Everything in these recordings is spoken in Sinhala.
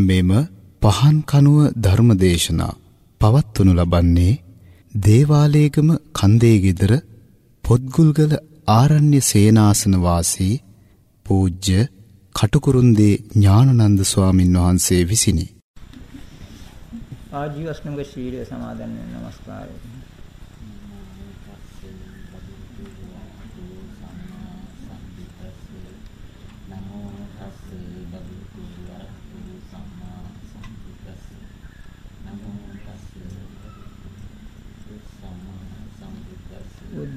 මෙම පහන් කනුව ධර්මදේශනා පවත්වනු ලබන්නේ දේවාලේගම කන්දේ ගෙදර පොත්ගුල්ගල ආරණ්‍ය සේනාසන වාසී පූජ්‍ය කටුකුරුන්දී ඥානනන්ද ස්වාමින් වහන්සේ විසිනි. ආජීවස්නමක ශීලය සමාදන් වෙන නමස්කාරය.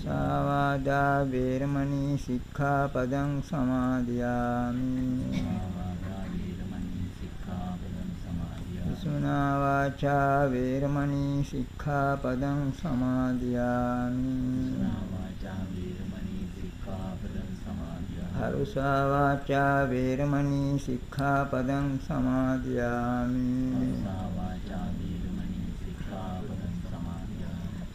මුසාවාදා වේරමණී සික්ඛාපදං සමාදියාමි. සුනා වාචා වේරමණී සික්ඛාපදං සමාදියාමි. හරුසා වාචා වේරමණී සික්ඛාපදං සමාදියාමි.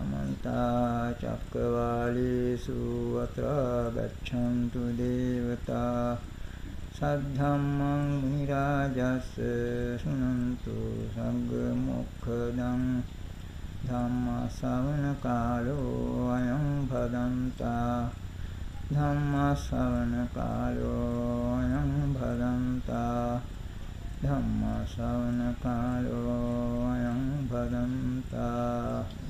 සමන්ත චක්කවාලේසු අත්‍රා ගච්ඡන්තු දේවතා සද්ධම්මං මුනි රාජස් සුනන්තු සංඝ මොක්ඛදං ධම්ම ශ්‍රවණ කාලෝ අයං භදන්තා ධම්ම ශ්‍රවණ කාලෝ අයං භදන්තා ධම්ම ශ්‍රවණ කාලෝ අයං භදන්තා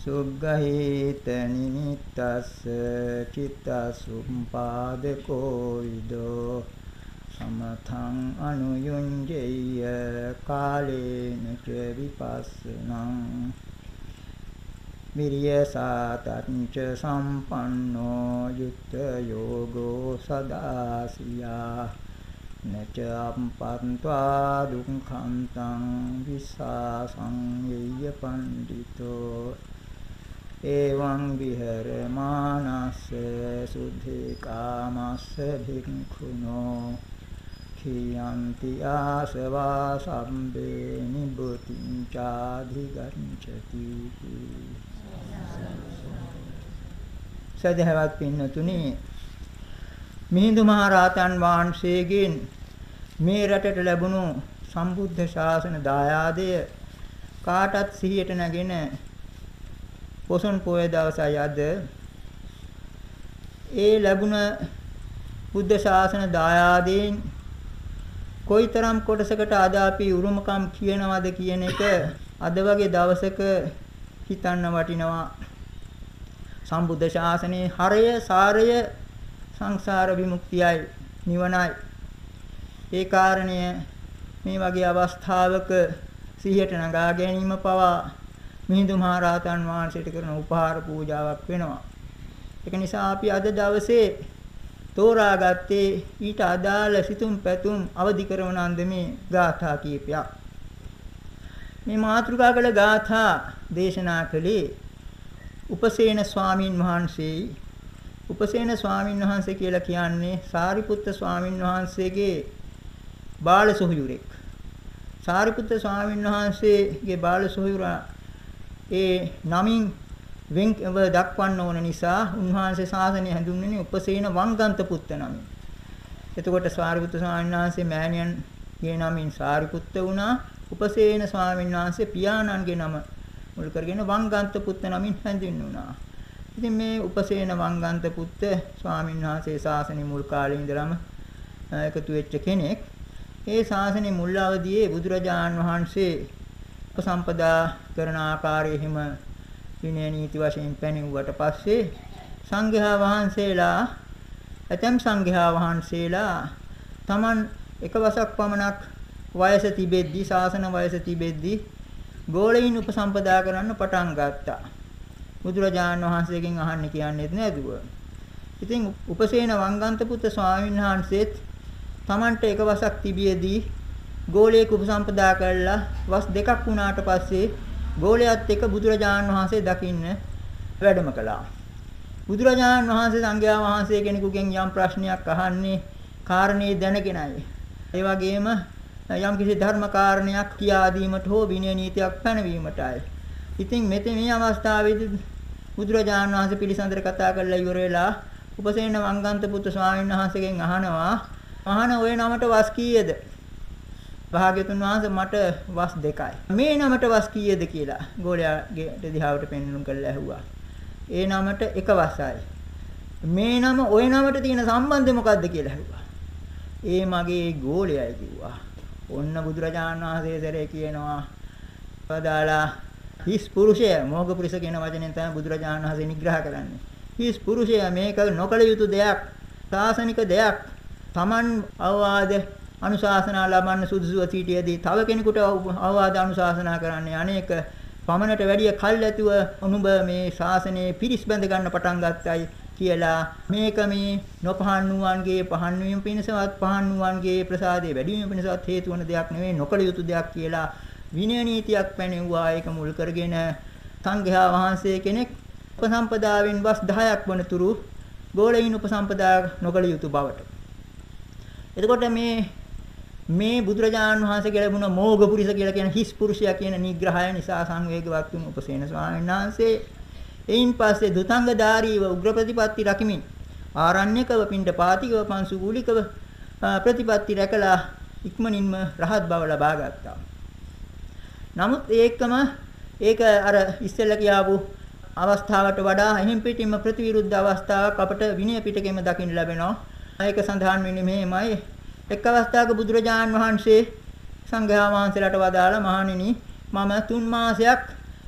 සුග්ගහේත නිමිත්තස්ස චිත්තසුම්පාදකෝ විදෝ සමතං අනුයුඤ්ජේය කාලේන ච විපස්සනං විරිය සාතංච සම්පන්නෝ යුක්ත යෝගෝ සදාසියා නච අප්පන්त्वा දුක්ඛං තං විසාසං යය පණ්ඩිතෝ එවං විහෙරමානස්ස සුද්ධි කාමස්ස භික්ඛුනෝ khiyanti ආසවා සම්බේ නිබුතිං චාධිගච්ඡති සදහවත් පින්නතුනි මිහිඳු මහ රහතන් වහන්සේගෙන් මේ රටට ලැබුණු සම්බුද්ධ ශාසන දායාදය කාටත් සිහියට නැගෙන පොසොන් පොය දවසයි අද ඒ ලැබුණ බුද්ධ ශාසන දායාදයෙන් කොයිතරම් කොටසකට අද අපි උරුමකම් කියනවද කියන එක අද වගේ දවසක හිතන්න වටිනවා. සම්බුද්ධ ශාසනයේ හරය සාරය සංසාර විමුක්තියයි නිවනයි. ඒ කාරණය මේ වගේ අවස්ථාවක සිහියට නගා ගැනීම පවා මිහිඳු මහ රහතන් වහන්සේට කරන උපහාර පූජාවක් වෙනවා. ඒක නිසා අපි අද දවසේ තෝරාගත්තේ ඊට අදාළ සිතුම් පැතුම් අවදි කරන අන්දමේ ගාථා කීපයක්. මේ මාතෘකා කළ ගාථා දේශනා කළේ උපසේන ස්වාමින් වහන්සේයි උපසේන ස්වාමින් වහන්සේ කියලා කියන්නේ සාරිපුත්ත ස්වාමින් වහන්සේගේ බාල සොහයුරෙක්. සාරිපුත්ත ස්වාමින් වහන්සේගේ බාල සොහයුරා ඒ නමින් වෙන්ව දක්වන්න ඕන නිසා උන්වහන්සේ ශාසනය හැඳුන්වන්නේ උපසේන වංගන්ත පුත්ත නමින්. එතකොට සාරිපුත්ත ස්වාමීන් වහන්සේ මෑණියන්ගේ නමින් සාරිපුත්ත වුණා. උපසේන ස්වාමීන් වහන්සේ පියාණන්ගේ නම මුල් කරගෙන වංගන්ත පුත්ත නමින් හැඳින්වුණා. ඉතින් මේ උපසේන වංගන්ත පුත්ත ස්වාමීන් වහන්සේ ශාසනය මුල් කාලේ ඉඳලම එකතු වෙච්ච කෙනෙක්. ඒ ශාසනයේ මුල් අවදියේ බුදුරජාන් වහන්සේ උපසම්පදා කරන ආකාරයේ හිම විනය නීති වශයෙන් පැනෙව්වට පස්සේ සංඝයා වහන්සේලා ඇතම් සංඝයා වහන්සේලා Taman එක වසක් පමණක් වයස තිබෙද්දි ශාසන වයස තිබෙද්දි ගෝලයින් උපසම්පදා කරන්න පටන් ගත්තා. බුදුරජාණන් වහන්සේගෙන් අහන්න කියන්නේත් නෑදුව. ඉතින් උපසේන වංගන්ත පුත්‍ර ස්වාමීන් වහන්සේත් Tamanට එක වසක් තිබියදී ගෝලයක උපසම්පදා කරලා වස් දෙකක් වුණාට පස්සේ ගෝලයාත් එක්ක බුදුරජාණන් වහන්සේ දකින්න වැඩම කළා. බුදුරජාණන් වහන්සේ සංඝයා වහන්සේ කෙනෙකුගෙන් යම් ප්‍රශ්නයක් අහන්නේ කාරණේ දැනගෙනයි. ඒ වගේම යම් කිසි ධර්ම කාරණයක් කියා දීමට හෝ විනය නීතියක් පැනවීමටයි. ඉතින් මෙතන මේ අවස්ථාවේදී බුදුරජාණන් වහන්සේ පිළිසඳර කතා කරලා ඉවර වෙලා උපසේන වංගන්ත පුත්තු ස්වාමීන් වහන්සේගෙන් අහනවා මහාන ওই නමට වස් කීයද? භාග්‍යතුන් වහන්සේ මට වස් දෙකයි. මේ නමට වස් කීයද කියලා ගෝලයාගේ දිහාවට පෙන්වුම් කරලා ඇහුවා. ඒ නමට එක වසයි. මේ නම ওই නමට තියෙන සම්බන්ධය මොකද්ද කියලා ඇහුවා. ඒ මගේ ගෝලයයි කිව්වා. ඔන්න බුදුරජාණන් වහන්සේ සැරේ කියනවා පදාලා හිස් පුරුෂය මොග පුරුෂ කියන වචනෙන් තමයි බුදුරජාණන් වහන්සේ නිග්‍රහ කරන්නේ. හිස් පුරුෂය මේක නොකල යුතු දෙයක්, සාසනික දෙයක්. Taman අවවාද අනුශාසනා ලබන්න සුදුසුව සිටියේදී තව කෙනෙකුට අවවාද අනුශාසනා කරන්නේ අනේක පමණට වැඩිය කල් ඇතුව උනුඹ මේ ශාසනයේ පිරිස් බැඳ ගන්න පටන් ගත්තයි කියලා මේක මේ නොපහන් නුවන්ගේ පහන් වීම පිණිසවත් පහන් නුවන්ගේ ප්‍රසාදේ වැඩි වීම පිණිසවත් හේතු වන දෙයක් නෙවෙයි නොකළ යුතු දෙයක් කියලා විනය නීතියක් පැනෙවුවා. ඒක මුල් කරගෙන සංඝයා වහන්සේ කෙනෙක් උපසම්පදාවෙන් වස් 10ක් වනතුරු ගෝලයින් උපසම්පදා නොකළ යුතු බවට. එතකොට මේ මේ බුදුරජාණන් වහන්සේ ගැලපුණ මෝග පුරිස කියලා කියන හිස් පුරුෂයා කියන නිග්‍රහය නිසා සංවේගවත් වුණු උපසේන ස්වාමීන් වහන්සේ එයින් පස්සේ දුතංගධාරීව උග්‍ර ප්‍රතිපatti රකිමින් ආරණ්‍යකව පින්ඩ පාතිකව පංසුගූලිකව ප්‍රතිපatti රැකලා ඉක්මනින්ම රහත් බව ලබා ගත්තා. නමුත් ඒකම ඒක අර ඉස්සෙල්ලා කියාපු අවස්ථාවට වඩා එහෙම් පිටින්ම ප්‍රතිවිරුද්ධ අවස්ථාවක් අපට විනය පිටකෙම දකින්න ලැබෙනවා. ඒක සඳහන් වෙන්නේ මෙහෙමයි එක් අවස්ථාවක බුදුරජාණන් වහන්සේ සංඝයා වහන්සේලාට වදාලා මහණෙනි මම තුන් මාසයක්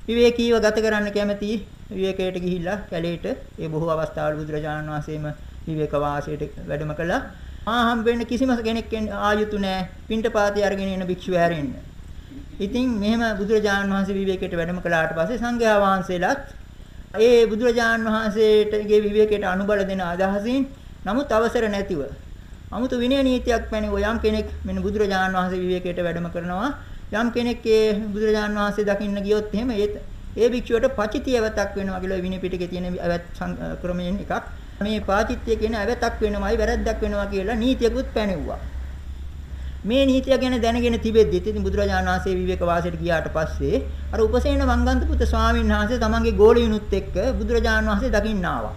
විවේකීව ගත කරන්න කැමතියි විවේකයට ගිහිල්ලා කැලේට ඒ බොහෝ අවස්ථාවල බුදුරජාණන් වහන්සේම විවේක වාසයට වැඩම කළා. ආ හම්බෙන්න කිසිම කෙනෙක් ආයුතු නැහැ පින්ටපාතේ අරගෙන එන භික්ෂුව හැරෙන්න. ඉතින් මෙහෙම බුදුරජාණන් වහන්සේ විවේකයට වැඩම කළාට පස්සේ සංඝයා වහන්සේලාත් ඒ බුදුරජාණන් වහන්සේටගේ විවේකයට අනුබල දෙන අදහසින් නමුත් අවසර නැතිව 아무තු විනය නීතියක් පැනව යම් කෙනෙක් මෙන්න බුදුරජාණන් වහන්සේ විවේකයට වැඩම කරනවා. යම් කෙනෙක් ඒ බුදුරජාණන් වහන්සේ දකින්න ගියොත් එහෙම ඒ ඒ භික්ෂුවට පචිතිය අවතක් වෙනවා කියලා විනය පිටකේ තියෙන අවත් ක්‍රමයෙන් එකක්. මේ පාචිත්‍ය කියන අවතක් වෙනවයි වැරද්දක් වෙනවා කියලා නීතියකුත් පැනෙව්වා. මේ නීතිය ගැන දැනගෙන තිබෙද්දි ඉතින් බුදුරජාණන් වහන්සේ විවේක වාසයට ගියාට පස්සේ අර උපසේන වංගන්ත පුත් ස්වාමීන් වහන්සේ තමන්ගේ ගෝලියුනුත් එක්ක බුදුරජාණන් වහන්සේ දකින්න ආවා.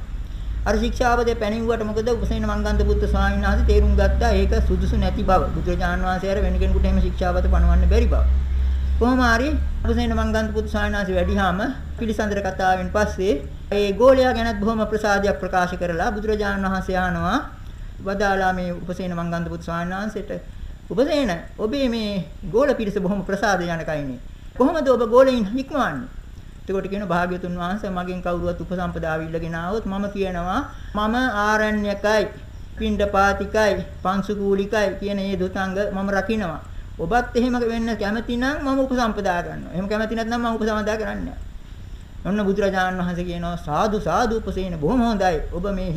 අර ශික්ෂාපදේ පැනෙව්වට මොකද උපසේන මංගන්ධ පුත්ත ස්වාමීන් වහන්සේ තේරුම් ගත්තා ඒක සුදුසු නැති බව. බුදුරජාණන් වහන්සේ අර වෙන කෙනෙකුට එහෙම ශික්ෂාපද පනවන්න බැරි බව. කොහොම හරි උපසේන මංගන්ත පුත් සායනාසි වැඩිහාම පිළිසඳර කතාවෙන් පස්සේ ඒ ගෝලයා ගැනත් බොහොම ප්‍රසාදයක් ප්‍රකාශ කරලා බුදුරජාණන් වහන්සේ ආනවා වදාලා මේ උපසේන මංගන්ත පුත් සායනාසයට උපසේන ඔබේ මේ ගෝල පිරිස බොහොම ප්‍රසාද යනකයිනේ කොහොමද ඔබ ගෝලෙන් හික්මවන්නේ එතකොට කියන භාග්‍යතුන් වහන්සේ මගෙන් කවුරුවත් උපසම්පදාව ඉල්ලගෙන ආවොත් මම කියනවා මම ආරණ්‍යකයි පිණ්ඩපාතිකයි පංසුකූලිකයි කියන මේ දුතංග මම රකින්නවා ඔබත් එහෙම වෙන්න කැමති නම් මම උපසම්පදා ගන්නවා. එහෙම කැමති නැත්නම් මම උපසම්පදා කරන්නේ ඔන්න බුදුරජාණන් වහන්සේ කියනවා සාදු සාදු උපසේන බොහොම හොඳයි. ඔබ මේ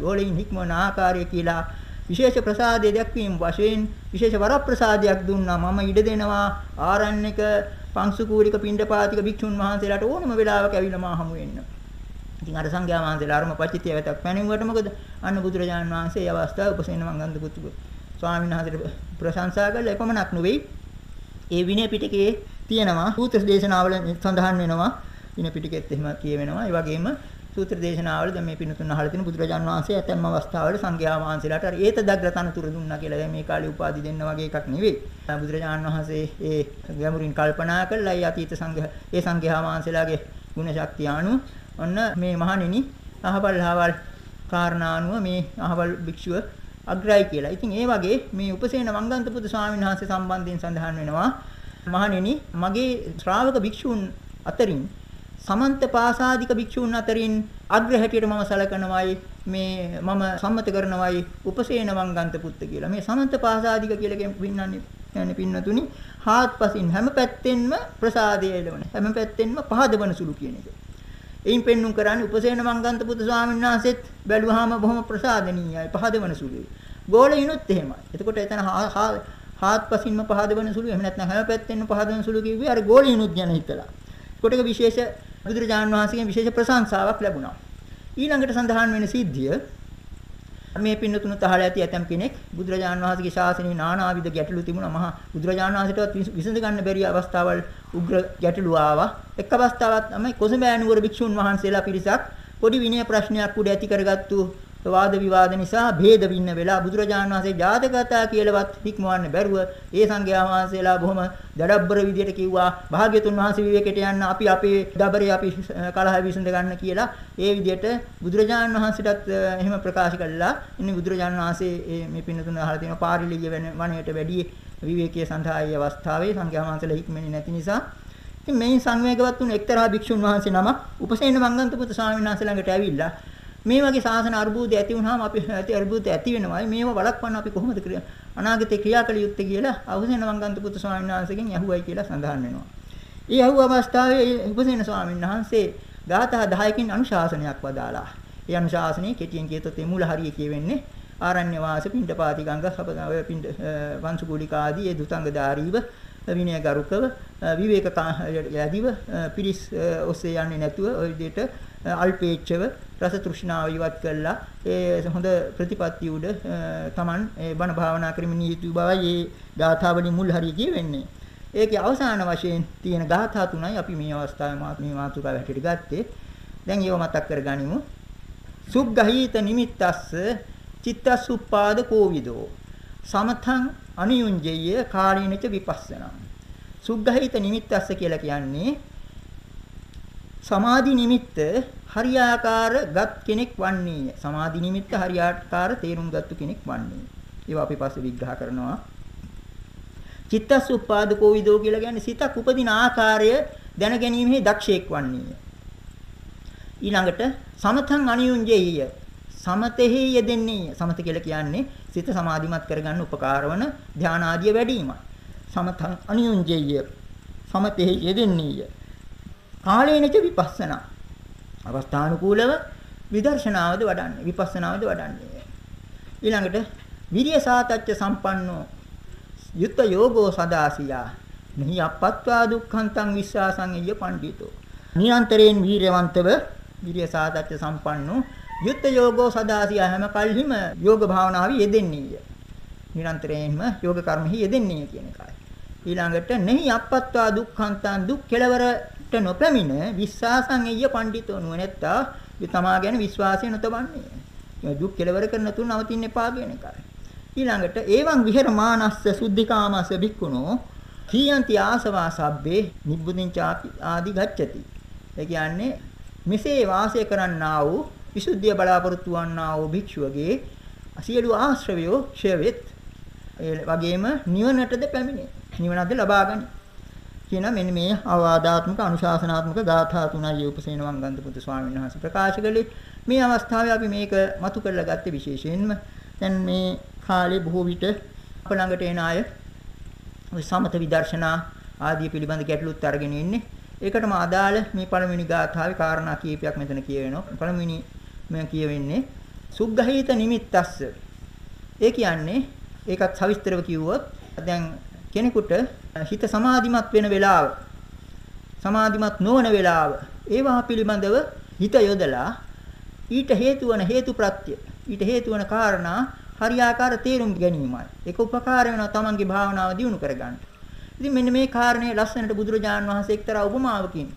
ගෝලෙයින් හික්මවන ආකාරය කියලා විශේෂ ප්‍රසාදයක් දැක්වීම වශයෙන් විශේෂ වරප්‍රසාදයක් දුන්නා. මම ඉඩ දෙනවා ආරණ්‍යක පංසුකූලික පිණ්ඩපාතික භික්ෂුන් වහන්සේලාට ඕනම වෙලාවක ඇවිල්ලා මා හමු වෙන්න. ඉතින් අර සංඝයා වහන්සේලා අරම පච්චිතිය වැටක් පැනෙව්වට මොකද? අන්න බුදුරජාණන් වහන්සේ ඒ අවස්ථාවේ උපසේන මංගන්ධ පුතුගේ ස්වාමීන් වහන්සේට ප්‍රශංසා කළා එපමණක් නෙවෙයි ඒ විනය පිටකයේ තියෙනවා සූත්‍ර දේශනාවල සඳහන් වෙනවා විනය පිටකෙත් එහෙම කියවෙනවා ඒ වගේම සූත්‍ර දේශනාවල දැන් මේ පින්නතුන් අහලා තියෙන බුදුරජාන් වහන්සේ ඇතැම් අවස්ථාවල සංඝයා වහන්සේලාට අර ඒත දග්‍රතන තුර දුන්නා කියලා. දැන් මේ කාලේ උපාදි දෙන්න වගේ එකක් නෙවෙයි. බුදුරජාන් වහන්සේ ඒ ගැඹුරින් කල්පනා කළා ඒ අතීත සංඝ ඒ සංඝයා වහන්සේලාගේ ගුණ ශක්තිය අනුව ඔන්න මේ මහණෙනි අහවල් අහවල් කාරණානුව මේ අහවල් භික්ෂුව අග්‍රයි කියලා. ඉතින් ඒ වගේ මේ උපසේන වංගන්ත පුදු ස්වාමීන් වහන්සේ සම්බන්ධයෙන් සඳහන් වෙනවා. මහණෙනි මගේ ශ්‍රාවක භික්ෂූන් අතරින් සමන්ත පාසාදික භික්ෂූන් අතරින් අග්‍ර හැටියට මම සලකනවායි මේ මම සම්මත කරනවායි උපසේන වංගන්ත පුත්ත කියලා. මේ සමන්ත පාසාදික කියලා කියන්නේ කියන්නේ පින්නතුනි හාත්පසින් හැම පැත්තෙන්ම ප්‍රසාදය එළවන හැම පැත්තෙන්ම පහදවන සුළු කියන එක. එයින් පෙන්눔 කරන්නේ උපසේන මංගන්ත පුත් ස්වාමීන් වහන්සේත් බැලුවාම බොහොම ප්‍රසාදනීයයි පහදවන සුළුයි. ගෝලයිනුත් එහෙමයි. එතකොට එතන හාත්පසින්ම පහදවන සුළු එහෙම නැත්නම් හැම පැත්තෙන්ම පහදවන සුළු කිව්වේ අර ගෝලයිනුත් ගැන හිතලා. ඒකට විශේෂ බුදුරජාණන් වහන්සේගෙන් විශේෂ ප්‍රශංසාවක් ලැබුණා. ඊළඟට සඳහන් වෙන සිද්ධිය මේ පින්නතුණු තහල ඇති ඇතම් කෙනෙක් බුදුරජාණන් වහන්සේගේ ශාසනයේ නානාවිද ගැටලු තිබුණා මහා බුදුරජාණන් වහන්සේටවත් විසඳ ගන්න බැරි අවස්ථාවල් උග්‍ර ගැටලු ආවා එක් අවස්ථාවක් තමයි කොසඹෑ භික්ෂුන් වහන්සේලා පිරිසක් පොඩි විනය ප්‍රශ්නයක් උඩ ඇති කරගත්තු වාද විවාද නිසා ભેද වින්න වෙලා බුදුරජාණන් වහන්සේ ජාතකතා කියලාවත් හික්මවන්න බැරුව ඒ සංඝයා වහන්සේලා බොහොම දඩබ්බර විදියට කිව්වා භාග්‍යතුන් වහන්සේ විවේකයට යන්න අපි අපේ දබරේ අපි කලහ විසඳ ගන්න කියලා. ඒ විදියට බුදුරජාණන් වහන්සේටත් එහෙම ප්‍රකාශ කළා. ඉන්නේ බුදුරජාණන් වහන්සේ මේ පින්නතුන අහලා තියෙන පාරිලිය වෙන වණයට වැඩි විවේකයේ සඳහායි අවස්ථාවේ සංඝයා වහන්සේලා හික්මෙන්නේ නැති නිසා. ඉතින් මේ සංවේගවත් වුණ එක්තරා භික්ෂුන් වහන්සේ නමක් උපසේන මංගන්තපුත ස්වාමීන් වහන්සේ ළඟට ඇවිල්ලා මේ වගේ සාසන අර්බුද ඇති වුනහම අපි ඇති අර්බුද ඇති වෙනවා. මේව වළක්වන්න අපි කොහොමද අනාගතේ ක්‍රියා කළ යුත්තේ කියලා අවසේන වංගන්ත පුත්තු ස්වාමීන් වහන්සේගෙන් ඇහුවයි කියලා සඳහන් වෙනවා. ඒ ඇහුව අවස්ථාවේ උපසේන ස්වාමීන් වහන්සේ ගාථා 10කින් අනුශාසනයක් වදාලා. ඒ අනුශාසනයේ කෙටියෙන් කියතොත් ඒ මූල හරිය කියවෙන්නේ ආරණ්‍ය වාස පිණ්ඩපාති ගංග සපදාව පිණ්ඩ වංශගුලික ආදී ඒ දුතංග ධාරීව විනය ගරුකව විවේක යදිව පිරිස් ඔස්සේ යන්නේ නැතුව ওই විදිහට අල්පේච්ඡව රස තෘෂ්ණාව ඉවත් කළා ඒ හොඳ ප්‍රතිපත්ති උඩ Taman ඒ බණ භාවනා කරමින් යුතු බවයි මේ ගාථාවලින් මුල් හරිය කියවෙන්නේ. ඒකේ අවසාන වශයෙන් තියෙන ගාථා තුනයි අපි මේ අවස්ථාවේ මේ මාතෘකාව හැටියට ගත්තේ. දැන් ඒව මතක් කරගනිමු. සුග්ගහීත නිමිත්තස්ස චිත්තසුප්පාද කෝවිදෝ සමතං අනියුඤ්ජය කාලීනච විපස්සනා. සුග්ගහීත නිමිත්තස්ස කියලා කියන්නේ සමාධි නිමිත්ත හරියාකාර ගත් කෙනෙක් වන්නේය. සමාධි නිමිත්ත හරියාකාර තේරුම් ගත්තු කෙනෙක් වන්නේ. ඒවා අපි පස්සේ විග්‍රහ කරනවා. චිත්තස් උපාදකෝ විදෝ කියලා කියන්නේ සිතක් උපදින ආකාරය දැනගැනීමේ දක්ෂයෙක් වන්නේය. ඊළඟට සමතං අනියුංජේය. සමතෙහි යෙදෙන්නේ. සමත කියලා කියන්නේ සිත සමාධිමත් කරගන්න උපකාර වන ධානාදිය වැඩිම. සමතං අනියුංජේය. සමතෙහි යෙදෙන්නේය. කාලේනච විපස්සනා. අවස්ථානුකූලව විදර්ශනාවද වඩන්නේ විපස්සනාවද වඩන්නේ. ඊළඟට විරිය සාතච්ච සම්පන්නෝ යුත්ත යෝගෝ සදාසියා මෙහි අපත්වා දුක්ඛන්තං විශ්වාසං එය පණ්ඩිතෝ. නිරන්තරයෙන් වීරවන්තව විරිය සාතච්ච සම්පන්නෝ යුත්ත යෝගෝ සදාසියා හැම කල්හිම යෝග භාවනාවේ යෙදෙන්නේය. නිරන්තරයෙන්ම යෝග කර්මෙහි යෙදෙන්නේ කියන එකයි. ඊළඟට nehi අපත්වා දුක්ඛන්තං දුක් කෙලවර ට නොපැමිණ විශ්වාසං එය පඬිතෝ නුවණැත්තා තමා ගැන විශ්වාසය නොතබන්නේ. දුක් කෙලවර කරන තුන නවතින්න එපා කියන එකයි. ඊළඟට ඒවං විහෙරමානස්ස සුද්ධිකාමස්ස භික්ඛුනෝ කීයන්ති ආසවා සබ්බේ නිබ්බුදින් චාපි ආදි ගච්ඡති. ඒ කියන්නේ මෙසේ වාසය කරන්නා වූ විසුද්ධිය බලාපොරොත්තු වන්නා වූ භික්ෂුවගේ සියලු ආශ්‍රවයෝ ක්ෂය වෙත්. ඒ වගේම නිවනටද පැමිණේ. නිවනද ලබා ගනි. කියන මෙන්න මේ අවවාදාත්මක අනුශාසනාත්මක ගාථා තුනයි උපසේන වංගන්ත පුතු ස්වාමීන් වහන්සේ ප්‍රකාශ කළේ. මේ අවස්ථාවේ අපි මේක මතු කරලා ගත්තේ විශේෂයෙන්ම දැන් මේ කාලේ බොහෝ විට අප ළඟට එන අය සමත විදර්ශනා ආදී පිළිබඳ ගැටලුත් අරගෙන ඉන්නේ. ඒකටම අදාළ මේ පළවෙනි ගාථාවේ කාරණා කීපයක් මෙතන කියවෙනවා. පළවෙනි මම කියවෙන්නේ සුග්ගහීත නිමිත්තස්ස. ඒ කියන්නේ ඒකත් සවිස්තරව කිව්වොත් දැන් කෙනෙකුට හිත සමාධිමත් වෙන වෙලාව සමාධිමත් නොවන වෙලාව ඒවා පිළිබඳව හිත යොදලා ඊට හේතු වන හේතු ප්‍රත්‍ය ඊට හේතු වන කාරණා හරියාකාර තේරුම් ගැනීමයි. ඒක උපකාර වෙනවා තමන්ගේ භාවනාව දියුණු කරගන්න. ඉතින් මෙන්න මේ කාරණේ ලස්සනට බුදුරජාණන් වහන්සේ එක්තරා උපමාවකින්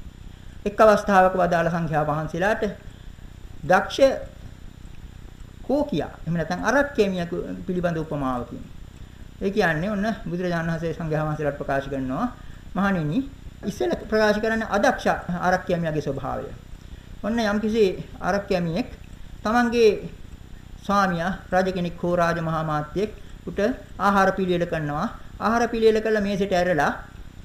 එක් අවස්ථාවක වදාළ සංඛ්‍යා වහන්සේලාට දක්ෂ කෝකියා එහෙම නැත්නම් අරක්කේමිය පිළිබඳ උපමාවකින්. ඒ කියන්නේ ඔන්න බුදුරජාණන් වහන්සේ සංඝයා වහන්සේලාට ප්‍රකාශ කරනවා මහණෙනි ඉස්සෙල්ල ප්‍රකාශ කරන්නේ අදක්ෂ ආරක්‍යමියගේ ස්වභාවය. ඔන්න යම්කිසි ආරක්‍යමියෙක් තමන්ගේ ස්වාමියා රජ කෙනෙක් හෝ රාජ මහා මාත්‍යෙක් උට ආහාර පිළියෙල කරනවා. ආහාර පිළියෙල කළා මේසෙට ඇරලා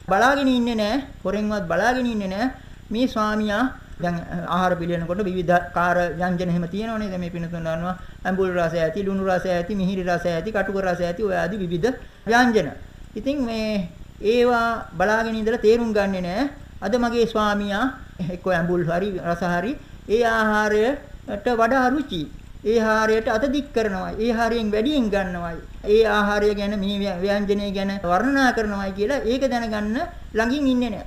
බලාගෙන ඉන්නේ නැහැ. හොරෙන්වත් බලාගෙන ඉන්නේ නැහැ. මේ ස්වාමියා දැන් ආහාර පිළියෙලනකොට විවිධාකාර ව්‍යංජන එහෙම තියෙනවනේ. දැන් මේ පිනතුන් ගන්නවා ඇඹුල් රස ඇති, ලුණු රස ඇති, මිහිරි රස ඇති, කටුක රස ඇති ඔය ආදී විවිධ ව්‍යංජන. ඉතින් මේ ඒවා බලාගෙන ඉඳලා තේරුම් ගන්නෙ නෑ. අද මගේ ස්වාමියා එක්ක ඇඹුල් හරි රස හරි ඒ ආහාරයට වඩා රුචි. ඒ ආහාරයට අත දික් කරනවා. ඒ ආහාරයෙන් වැඩියෙන් ගන්නවායි. ඒ ආහාරය ගැන මේ ව්‍යංජනය ගැන වර්ණනා කරනවායි කියලා ඒක දැනගන්න ළඟින් ඉන්නේ නෑ.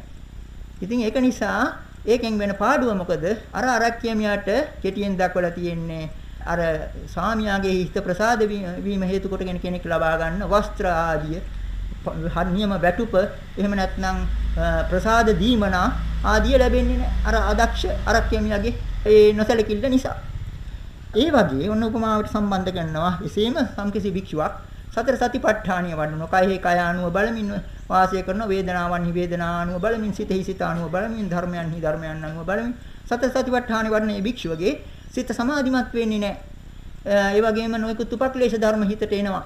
ඉතින් ඒක නිසා ඒකෙන් වෙන පාඩුව මොකද? අර අරක්කියමියාට කෙටියෙන් දක්වලා තියෙන්නේ අර ස්වාමියාගේ හිත ප්‍රසාද වීම හේතු කොටගෙන කෙනෙක් ලබා ගන්න වස්ත්‍ර ආදිය නියම වැටුප එහෙම නැත්නම් ප්‍රසාද දීමනා ආදිය ලැබෙන්නේ නැහැ අර අදක්ෂ අරක්කියමියාගේ ඒ නොසලකිල්ල නිසා. ඒ වගේ ඔන්න උපමාවට සම්බන්ධ කරනවා එසේම සම්කිසි භික්ෂුවක් සතර සතිපට්ඨානිය වඩනවා. කයෙහි කය ආනුව බලමින් වාසය කරන වේදනාවන්හි වේදනානුව බලමින් සිතෙහි සිත ආනුව බලමින් ධර්මයන්හි ධර්මයන් ආනුව බලමින් සතර සතිපට්ඨානිය වඩන මේ භික්ෂුවගේ සිත සමාධිමත් වෙන්නේ නැහැ. ඒ වගේම නොයෙකුත් උපක්ලේශ ධර්ම හිතට එනවා.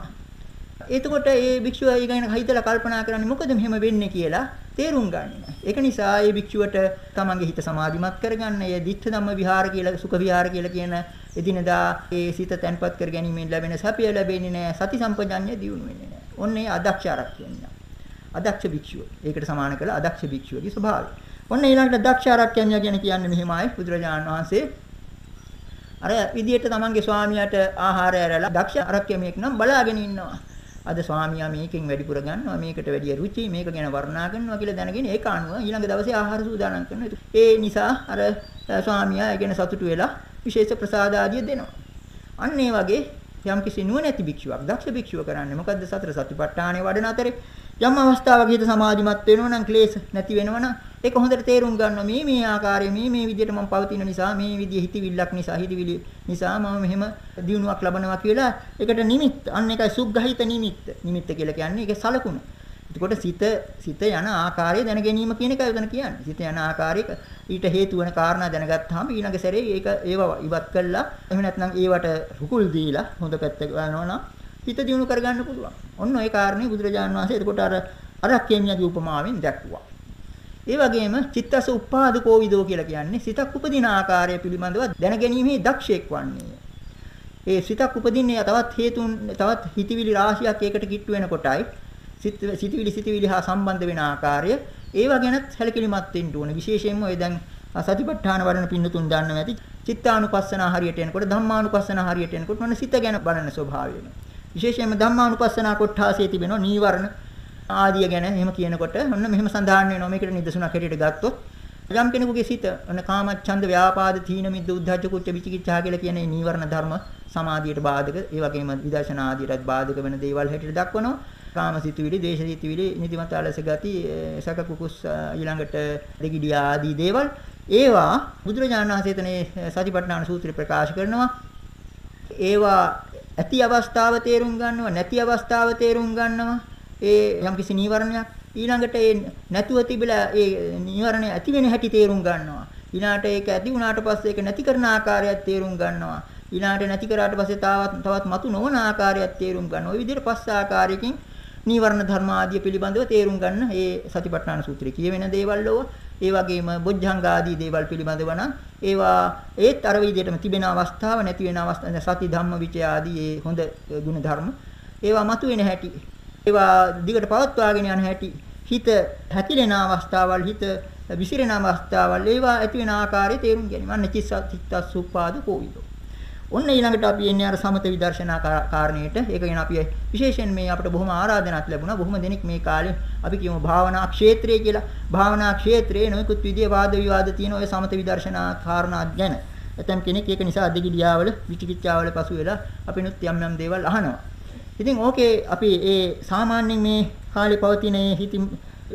එතකොට ඒ භික්ෂුව ඊගෙන හිතලා කල්පනා කරන්නේ මොකද මෙහෙම වෙන්නේ කියලා තේරුම් ගන්න. ඒක නිසා ඒ භික්ෂුවට තමන්ගේ හිත සමාධිමත් කරගන්න, ඒ දිත්ත ධම්ම විහාර කියලා සුඛ විහාර කියලා කියන එදිනදා ඒ සිත තැන්පත් කර ගැනීමෙන් ලැබෙන සපිය ලැබෙන්නේ නැහැ. සති සම්පජඤ්ඤය දියුණු වෙන්නේ නැහැ. ඔන්නේ අදක්ෂ ආරක්ෂණය. අදක්ෂ භික්ෂුව. ඒකට සමාන කළ අදක්ෂ භික්ෂුවගේ ස්වභාවය. ඔන්න ඊළඟට දක්ෂ ආරක්ෂණය කියන කියන්නේ මෙහිමයි බුදුරජාණන් වහන්සේ අර විදියට තමන්ගේ ස්වාමියාට ආහාරය ඇරලා දක්ෂ ආරක්ෂණයක් නම් බලාගෙන ඉන්නවා. අද ස්වාමියා මේකෙන් වැඩිපුර ගන්නවා මේකට වැඩිය රුචි මේක ගැන වර්ණනා කරනවා කියලා දැනගෙන ඒක අනුව ඊළඟ දවසේ ආහාර සූදානම් කරනවා. ඒ නිසා අර ස්වාමියා ඒ ගැන සතුටු වෙලා විශේෂ ප්‍රසාද ආදිය දෙනවා. අන්න ඒ වගේ යම්කිසි නුවණැති භික්ෂුවක් දක්ෂ භික්ෂුව කරන්නේ මොකද්ද සතර සතිපට්ඨානෙ වඩන අතරේ යම් අවස්ථාවක හිත සමාධිමත් වෙනවා නම් ක්ලේශ නැති වෙනවා නම් ඒක හොඳට තේරුම් ගන්නවා. මේ මේ ආකාරයේ මේ මේ විදිහට මම පවතින නිසා මේ විදිහේ හිතවිල්ලක් නිසා හිතවිලි නිසා මම මෙහෙම දියුණුවක් ලබනවා කියලා ඒකට නිමිත්ත. අන්න ඒකයි සුග්ගහිත නිමිත්ත. නිමිත්ත කියලා කියන්නේ ඒකේ සලකුණ. එතකොට සිත සිත යන ආකාරය දැන ගැනීම කියන එකයි උතන කියන්නේ. සිත යන ආකාරයක ඊට හේතු වෙන කාරණා දැනගත්තාම ඊළඟ සැරේ ඒක ඒව ඉවත් කළා. එහෙම නැත්නම් ඒවට රුකුල් දීලා හොඳ පැත්ත ගන්නවා නම් හිත දියුණු කරගන්න පුළුවන්. ඔන්න ඔය කාරණේ බුදුරජාණන් වහන්සේ එතකොට අර අරක්කේමියගේ උපමාවෙන් දැක්වුවා. ඒ වගේම චිත්තස උපාදකෝ විදෝ කියලා කියන්නේ සිතක් උපදින ආකාරය පිළිබඳව දැනගැනීමේ දක්ෂයෙක් වන්නේ. ඒ සිතක් උපදින්නේ තවත් හේතුන් තවත් හිතවිලි රාශියක් ඒකට කිට්ටු වෙන කොටයි සිතවිලි සිතවිලි හා සම්බන්ධ වෙන ආකාරය ඒවා ගැනත් සැලකිලිමත් වෙන්න ඕනේ. විශේෂයෙන්ම ඔය දැන් සතිපට්ඨාන වඩන පින්නතුන් දන්නවා ඇති. චිත්තානුපස්සනා හරියට එනකොට ධම්මානුපස්සනා හරියට එනකොට මොන සිත ගැන බලන ස්වභාවය වෙනවා. විශේෂයෙන්ම ධම්මානුපස්සනා කොට්ඨාසයේ තිබෙනවා නීවරණ ආදිය ගැන එහෙම කියනකොට ඔන්න මෙහෙම සඳහන් වෙනවා. මේකට නිදසුනක් හැටියට ගත්තොත් යම් කෙනෙකුගේ සිත ඔන්න කාමච්ඡන්ද ව්‍යාපාද තීන මිද්ද උද්ධච්ච කුච්ච විචිකිච්ඡා කියලා කියන නීවරණ ධර්ම සමාධියට බාධක. ඒ වගේම විදර්ශනා ආදියටත් බාධක වෙන දේවල් හැටියට දක්වනවා. කාමසිතුවිලි දේශසිතුවිලි නිදිමත අලස ගති සක කුකුස් ඊළඟට දෙගිඩිය ආදී දේවල්. ඒවා බුදුරජාණන් වහන්සේ තනේ සතිපට්ඨාන සූත්‍රය ප්‍රකාශ කරනවා. ඒවා ඇති අවස්ථාව තේරුම් ගන්නවා නැති අවස්ථාව තේරුම් ගන්නවා ඒ යම්කිසි නීවරණයක් ඊළඟට ඒ නැතුව තිබිලා ඒ නිවරණ ඇති වෙන හැටි තේරුම් ගන්නවා. ඊළාට ඒක ඇති වුණාට පස්සේ ඒක නැති කරන ආකාරයත් තේරුම් ගන්නවා. ඊළාට නැති කරාට පස්සේ තවත් තවත් මතු නොවන ආකාරයත් තේරුම් ගන්නවා. ওই විදිහට පස් ආකාරයකින් නීවරණ ධර්ම ආදිය පිළිබඳව තේරුම් ගන්න ඒ සතිපට්ඨාන සූත්‍රයේ කියවෙන දේවල් ලෝව ඒ වගේම බොජ්ජංග ආදී දේවල් පිළිබඳව නම් ඒවා ඒත් අර විදිහටම තිබෙන අවස්ථාව නැති වෙන අවස්ථාව සති ධම්ම විචය ආදී ඒ හොඳ ගුණ ධර්ම ඒවා මතුවෙන හැටි ඒවා දිගට පවත්වාගෙන යන හැටි හිත හැකිලෙන අවස්ථාවල් හිත විසිරෙන අවස්ථාවල් ඒවා ඇති වෙන ආකාරය තේරුම් ගැනීම. අන්න චිත්ත චිත්තසුප්පාද කෝවිදෝ. ඔන්න ඊළඟට අපි එන්නේ අර සමත විදර්ශනා කාරණේට. ඒක ගැන අපි විශේෂයෙන් මේ අපිට බොහොම ආරාධනාවක් ලැබුණා. බොහොම දෙනෙක් මේ කාලේ අපි කියමු භාවනා ක්ෂේත්‍රය කියලා. භාවනා ක්ෂේත්‍රයේ නොයෙකුත් විදිහේ වාද විවාද තියෙන ඔය සමත විදර්ශනා කාරණා ගැන. ඇතම් කෙනෙක් ඒක නිසා අධිගිඩියාවල විචිකිච්ඡාවල පසු වෙලා අපිනුත් යම් යම් දේවල් අහනවා. ඉතින් ඕකේ අපි ඒ සාමාන්‍යයෙන් මේ කාලේ පවතින මේ හිතින්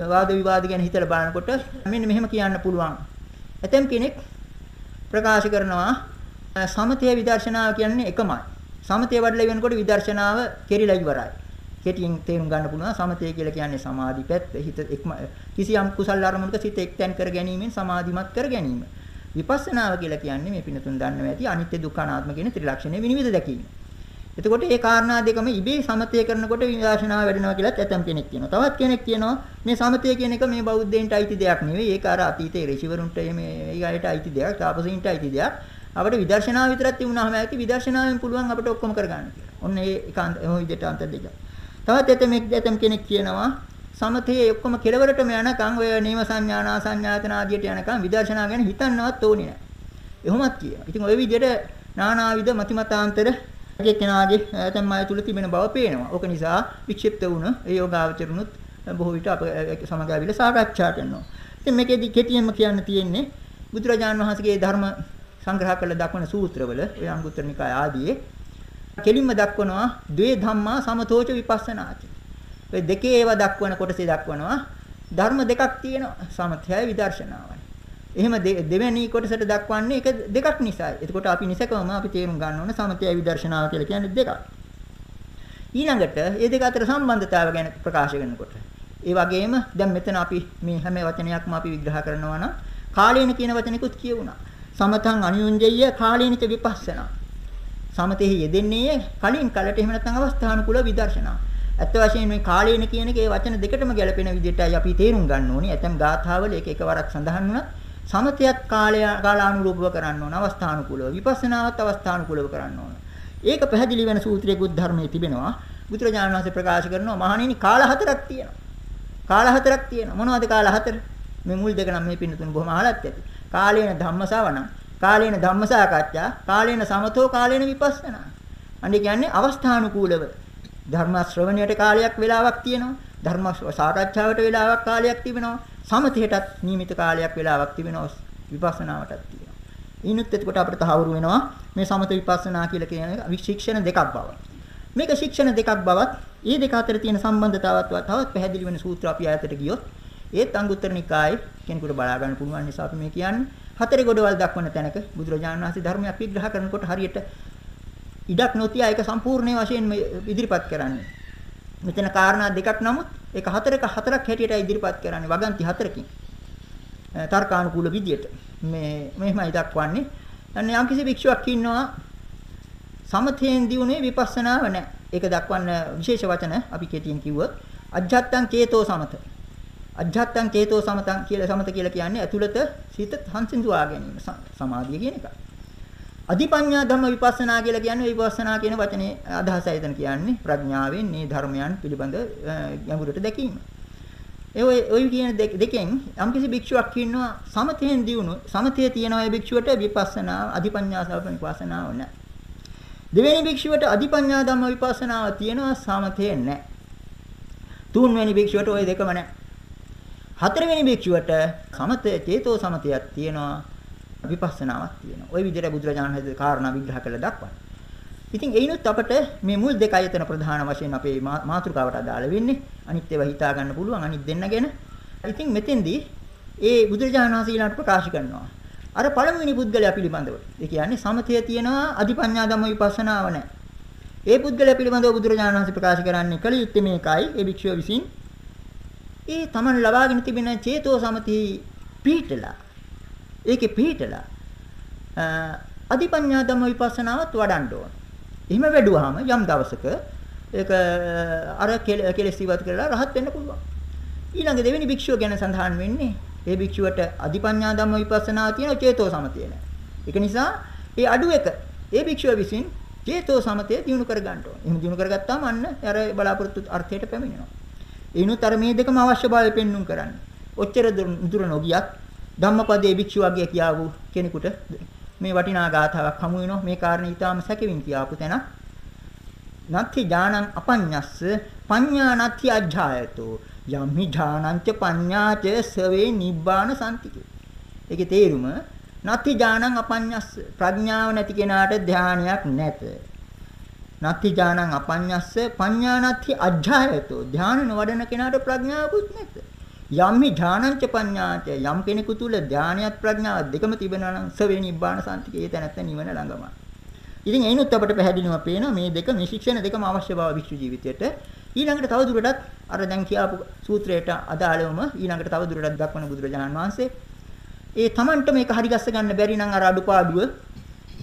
වාද විවාද ගැන හිතලා බලනකොට මෙන්න මෙහෙම කියන්න පුළුවන්. ඇතම් කෙනෙක් ප්‍රකාශ කරනවා සමතය විදර්ශනාව කියන්නේ එකමයි. සමතය වඩලා වෙනකොට විදර්ශනාව කෙරිලා ඉවරයි. කෙටියෙන් තේරුම් ගන්න පුළුවන් සමතය කියලා කියන්නේ සමාධි පැත්ත හිත කිසියම් කුසල අරමුණක සිත එක්තැන් කර ගැනීමෙන් සමාධිමත් කර ගැනීම. විපස්සනාව කියලා කියන්නේ මේ පිනතුන් දන්නවා ඇති අනිත්‍ය දුක්ඛ අනාත්ම කියන ත්‍රිලක්ෂණය විනිවිද දැකීම. එතකොට මේ කාරණා දෙකම ඉබේ සමතය කරනකොට විදර්ශනාව වැඩෙනවා කියලාත් ඇතම් කෙනෙක් කියනවා. තවත් කෙනෙක් කියනවා මේ සමතය කියන එක මේ බෞද්ධයන්ට අයිති දෙයක් නෙවෙයි. ඒක අර අතීතයේ ඍෂිවරුන්ට මේ ඒගායට අයිති දෙයක්, තාපසීන්ට අයිති දෙයක්. අපිට විදර්ශනාව විතරක් තිබුණාම ඇති විදර්ශනාවෙන් පුළුවන් අපිට ඔක්කොම කරගන්න කියලා. ඔන්න ඒ එක ඔය විදිහට අන්ත දෙක. තවත් එතෙමෙක් දෙතම් කෙනෙක් කියනවා සමතේ ඔක්කොම කෙලවරටම යනකම් ඔය නීම සංඥානා සංඥාතන ආදියට යනකම් විදර්ශනා ගැන හිතන්නවත් ඕනේ නැහැ. එහෙමත් කියනවා. ඉතින් ওই විදිහට නානාවිද මතිමතාන්තර එක්කෙනාගේ ඇතම් අය තුල තිබෙන බව පේනවා. ඕක නිසා වික්ෂිප්ත වුණ ඒ යෝගාවචරුණුත් බොහෝ විට අප සමග ආවිල සාකච්ඡා කරනවා. ඉතින් මේකෙදි කෙටියෙන්ම කියන්න තියෙන්නේ බුදුරජාණන් වහන්සේගේ ධර්ම සංග්‍රහ කළ දක්වන සූත්‍රවල ඔය අංගුත්තර නිකාය ආදී කෙලින්ම දක්වනවා ද්වේ ධම්මා සමතෝච විපස්සනාච. ඔය දෙකේ ඒවා දක්වන කොටසේ දක්වනවා ධර්ම දෙකක් තියෙනවා සමථයයි විදර්ශනාවයි. එහෙම දෙවෙනි කොටසට දක්වන්නේ ඒක දෙකක් නිසායි. එතකොට අපි නිසකවම අපි තේරුම් ගන්න ඕන සමථයයි විදර්ශනාව කියලා කියන්නේ දෙකක්. ඊළඟට මේ දෙක අතර සම්බන්ධතාවය ගැන ප්‍රකාශ කරනකොට ඒ වගේම දැන් මෙතන අපි මේ හැම වචනයක්ම අපි විග්‍රහ කරනවා නම් කාලේන කියන වචනිකුත් කියවුණා. සමතං අනුයුංජය කාලීනික විපස්සනා. සමතෙහි යෙදෙන්නේ කලින් කලට එහෙම නැත්නම් අවස්ථානුකූල විදර්ශනා. ඇත්ත වශයෙන්ම මේ කාලීන කියන එකේ වචන දෙකටම ගැලපෙන විදිහටයි අපි තේරුම් ගන්න ඕනේ. ඇතම් ගාථාවල එක එකවරක් සඳහන් වුණා. සමතයත් කාලය කාලානුරූපව කරන්න ඕන අවස්ථානුකූලව විපස්සනාවත් අවස්ථානුකූලව කරන්න ඕන. ඒක පැහැදිලි වෙන සූත්‍රයේ බුද්ධ ධර්මයේ තිබෙනවා. බුදුරජාණන් වහන්සේ ප්‍රකාශ කරනවා මහණෙනි කාල හතරක් තියෙනවා. කාල හතරක් තියෙනවා. මොනවද කාල හතර? මේ මුල් දෙක නම් මේ පින්නතුන් බොහොම අහලත් ඇති. කාලේන ධම්මසවණ කාලේන ධම්මසාකච්ඡා කාලේන සමතෝ කාලේන විපස්සනා. අනේ කියන්නේ අවස්ථානුකූලව ධර්ම ශ්‍රවණයට කාලයක් වෙලාවක් තියෙනවා ධර්ම සාකච්ඡාවට වෙලාවක් කාලයක් තිබෙනවා සමතයටත් නියමිත කාලයක් වෙලාවක් තිබෙනවා විපස්සනාවටත් තියෙනවා. ඊනුත් එතකොට අපිට තහවුරු වෙනවා මේ සමත විපස්සනා කියලා කියන ශික්ෂණ දෙකක් බව. මේක ශික්ෂණ දෙකක් බවත් මේ දෙක අතර තියෙන සම්බන්ධතාවත් තවත් පැහැදිලි වෙන සූත්‍ර අපි ආයතට ගියොත් ඒත් අංගුත්තර නිකායේ කෙනෙකුට බලා ගන්න පුළුවන් නිසා අපි මේ කියන්නේ හතරේ ගොඩවල් දක්වන තැනක බුදුරජාණන් වහන්සේ ධර්මයක් විග්‍රහ කරනකොට හරියට ඉඩක් නොතියා ඒක සම්පූර්ණ වශයෙන් ඉදිරිපත් කරන්නේ. මෙතන කාරණා දෙකක් නමුත් ඒක හතරක හතරක් හැටියට ඉදිරිපත් කරන්නේ වගන්ති හතරකින්. තර්කානුකූල විදියට මේ මෙහෙමයි දක්වන්නේ. අන්න යම්කිසි භික්ෂුවක් ඉන්නවා සමතේන් දියුනේ විපස්සනාව නැහැ. ඒක දක්වන්න විශේෂ වචන අපි කෙටියෙන් කිව්වොත් අජ්ජත්තං චේතෝ සමත අජ්ජත්තං චේතෝ සමතං කියලා සමත කියලා කියන්නේ ඇතුළත සිත සංසිඳුවා ගැනීම සමාධිය කියන එක. අධිපඤ්ඤා ධම්ම විපස්සනා කියලා කියන්නේ විපස්සනා කියන වචනේ අදහසයි එතන කියන්නේ ප්‍රඥාවෙන් මේ ධර්මයන් පිළිබඳ ගැඹුරට දැකීම. ඒ ඔය ඔය කියන දෙකෙන් යම්කිසි භික්ෂුවක් ඉන්නවා සමතෙන් දියුණු සමතේ තියෙන අය භික්ෂුවට විපස්සනා අධිපඤ්ඤා සමත විපස්සනාව නැහැ. දෙවෙනි භික්ෂුවට අධිපඤ්ඤා ධම්ම විපස්සනාව තියෙනවා සමතේ නැහැ. තුන්වෙනි භික්ෂුවට ওই දෙකම නැහැ. හතරවෙනි භික්ෂුවට සමත චේතෝ සමතයක් තියෙනවා විපස්සනාවක් තියෙනවා. ওই විදිහට බුදුරජාණන් වහන්සේ කාරණා විග්‍රහ කළ දක්වනවා. ඉතින් එයිනුත් අපට මේ මුල් දෙක අයතන ප්‍රධාන වශයෙන් අපේ මාතෘකාවට අදාළ වෙන්නේ අනිත් ඒවා හිතා ගන්න පුළුවන් අනිත් දෙන්න ගැන. ඉතින් මෙතෙන්දී ඒ බුදුරජාණන් වහන්සේ ඊළඟට ප්‍රකාශ කරනවා. අර පළමුවෙනි පුද්ගලයා පිළිබඳව. ඒ කියන්නේ සමතය තියෙනවා අධිපඤ්ඤා ධම්ම විපස්සනාව නැහැ. ඒ පුද්ගලයා පිළිබඳව බුදුරජාණන් වහන්සේ ප්‍රකාශ කරන්නේ කල යුත්තේ මේකයි. ඒ භික්ෂුව විසින් ඒ Taman ලබාගෙන තිබෙන චේතෝ සමති පිහිටලා ඒකේ පිහිටලා අධිපඤ්ඤා ධම්ම විපස්සනාවත් වඩන්න ඕන. එහෙම වැඩුවාම යම් දවසක ඒක අර කෙලෙස් ඉවත් කරලා රහත් වෙන්න පුළුවන්. ඊළඟ දෙවෙනි භික්ෂුව ගැන සඳහන් වෙන්නේ ඒ භික්ෂුවට අධිපඤ්ඤා ධම්ම විපස්සනා තියෙන චේතෝ සමතය නැහැ. ඒක නිසා ඒ අඩු එක ඒ භික්ෂුව විසින් චේතෝ සමතය දිනු කර ගන්න ඕනේ. එහෙම දිනු කරගත්තාම අන්න අර බලාපොරොත්තු අර්ථයට පැමිණෙනවා. ඒනුත් අර මේ දෙකම අවශ්‍ය බව පෙන්눔 කරන්නේ. ඔච්චර දුර නොගියත් ධම්මපදයේ භික්ෂුවගේ කියාවු කෙනෙකුට මේ වටිනා ගාථාවක් හමු වෙනවා. මේ කාරණේ ඊටාම සැකෙමින් කියාපු තැන. නත්ති ඥානං අපඤ්ඤස්ස පඤ්ඤා නත්ති අජ්ජායතෝ යම්හි ඥානංච පඤ්ඤාච සවේ නිබ්බාන සම්තිකේ. ඒකේ තේරුම නත්ති ඥානං අපඤ්ඤස්ස ප්‍රඥාව නැති කෙනාට ධානයක් නැත. නත්ති ඥානං අපඤ්ඤස්ස පඤ්ඤා නත්ති අජ්ජායතෝ ධාන නොවඩන කෙනාට ප්‍රඥාවකුත් නැත. යම්හි ඥානංච පඤ්ඤාච යම් කෙනෙකු තුල ධානයත් ප්‍රඥාවත් දෙකම තිබෙනවා නම් සවේ නිබ්බාන සම්තිකේ ඒ තැනත්ත නිවන ළඟමයි. ඉතින් එයිනුත් අපිට පැහැදිලිව පේනවා මේ දෙක මේ ශික්ෂණ දෙකම අවශ්‍ය බව විශ්ව ජීවිතයට. ඊළඟට තව දුරටත් අර දැන් කියාපු සූත්‍රයට අදාළවම ඊළඟට තව දුරටත් දක්වන බුදුරජාණන් වහන්සේ ඒ Tamanට මේක හරි ගස්ස ගන්න බැරි නම් අර අඩුපාඩුව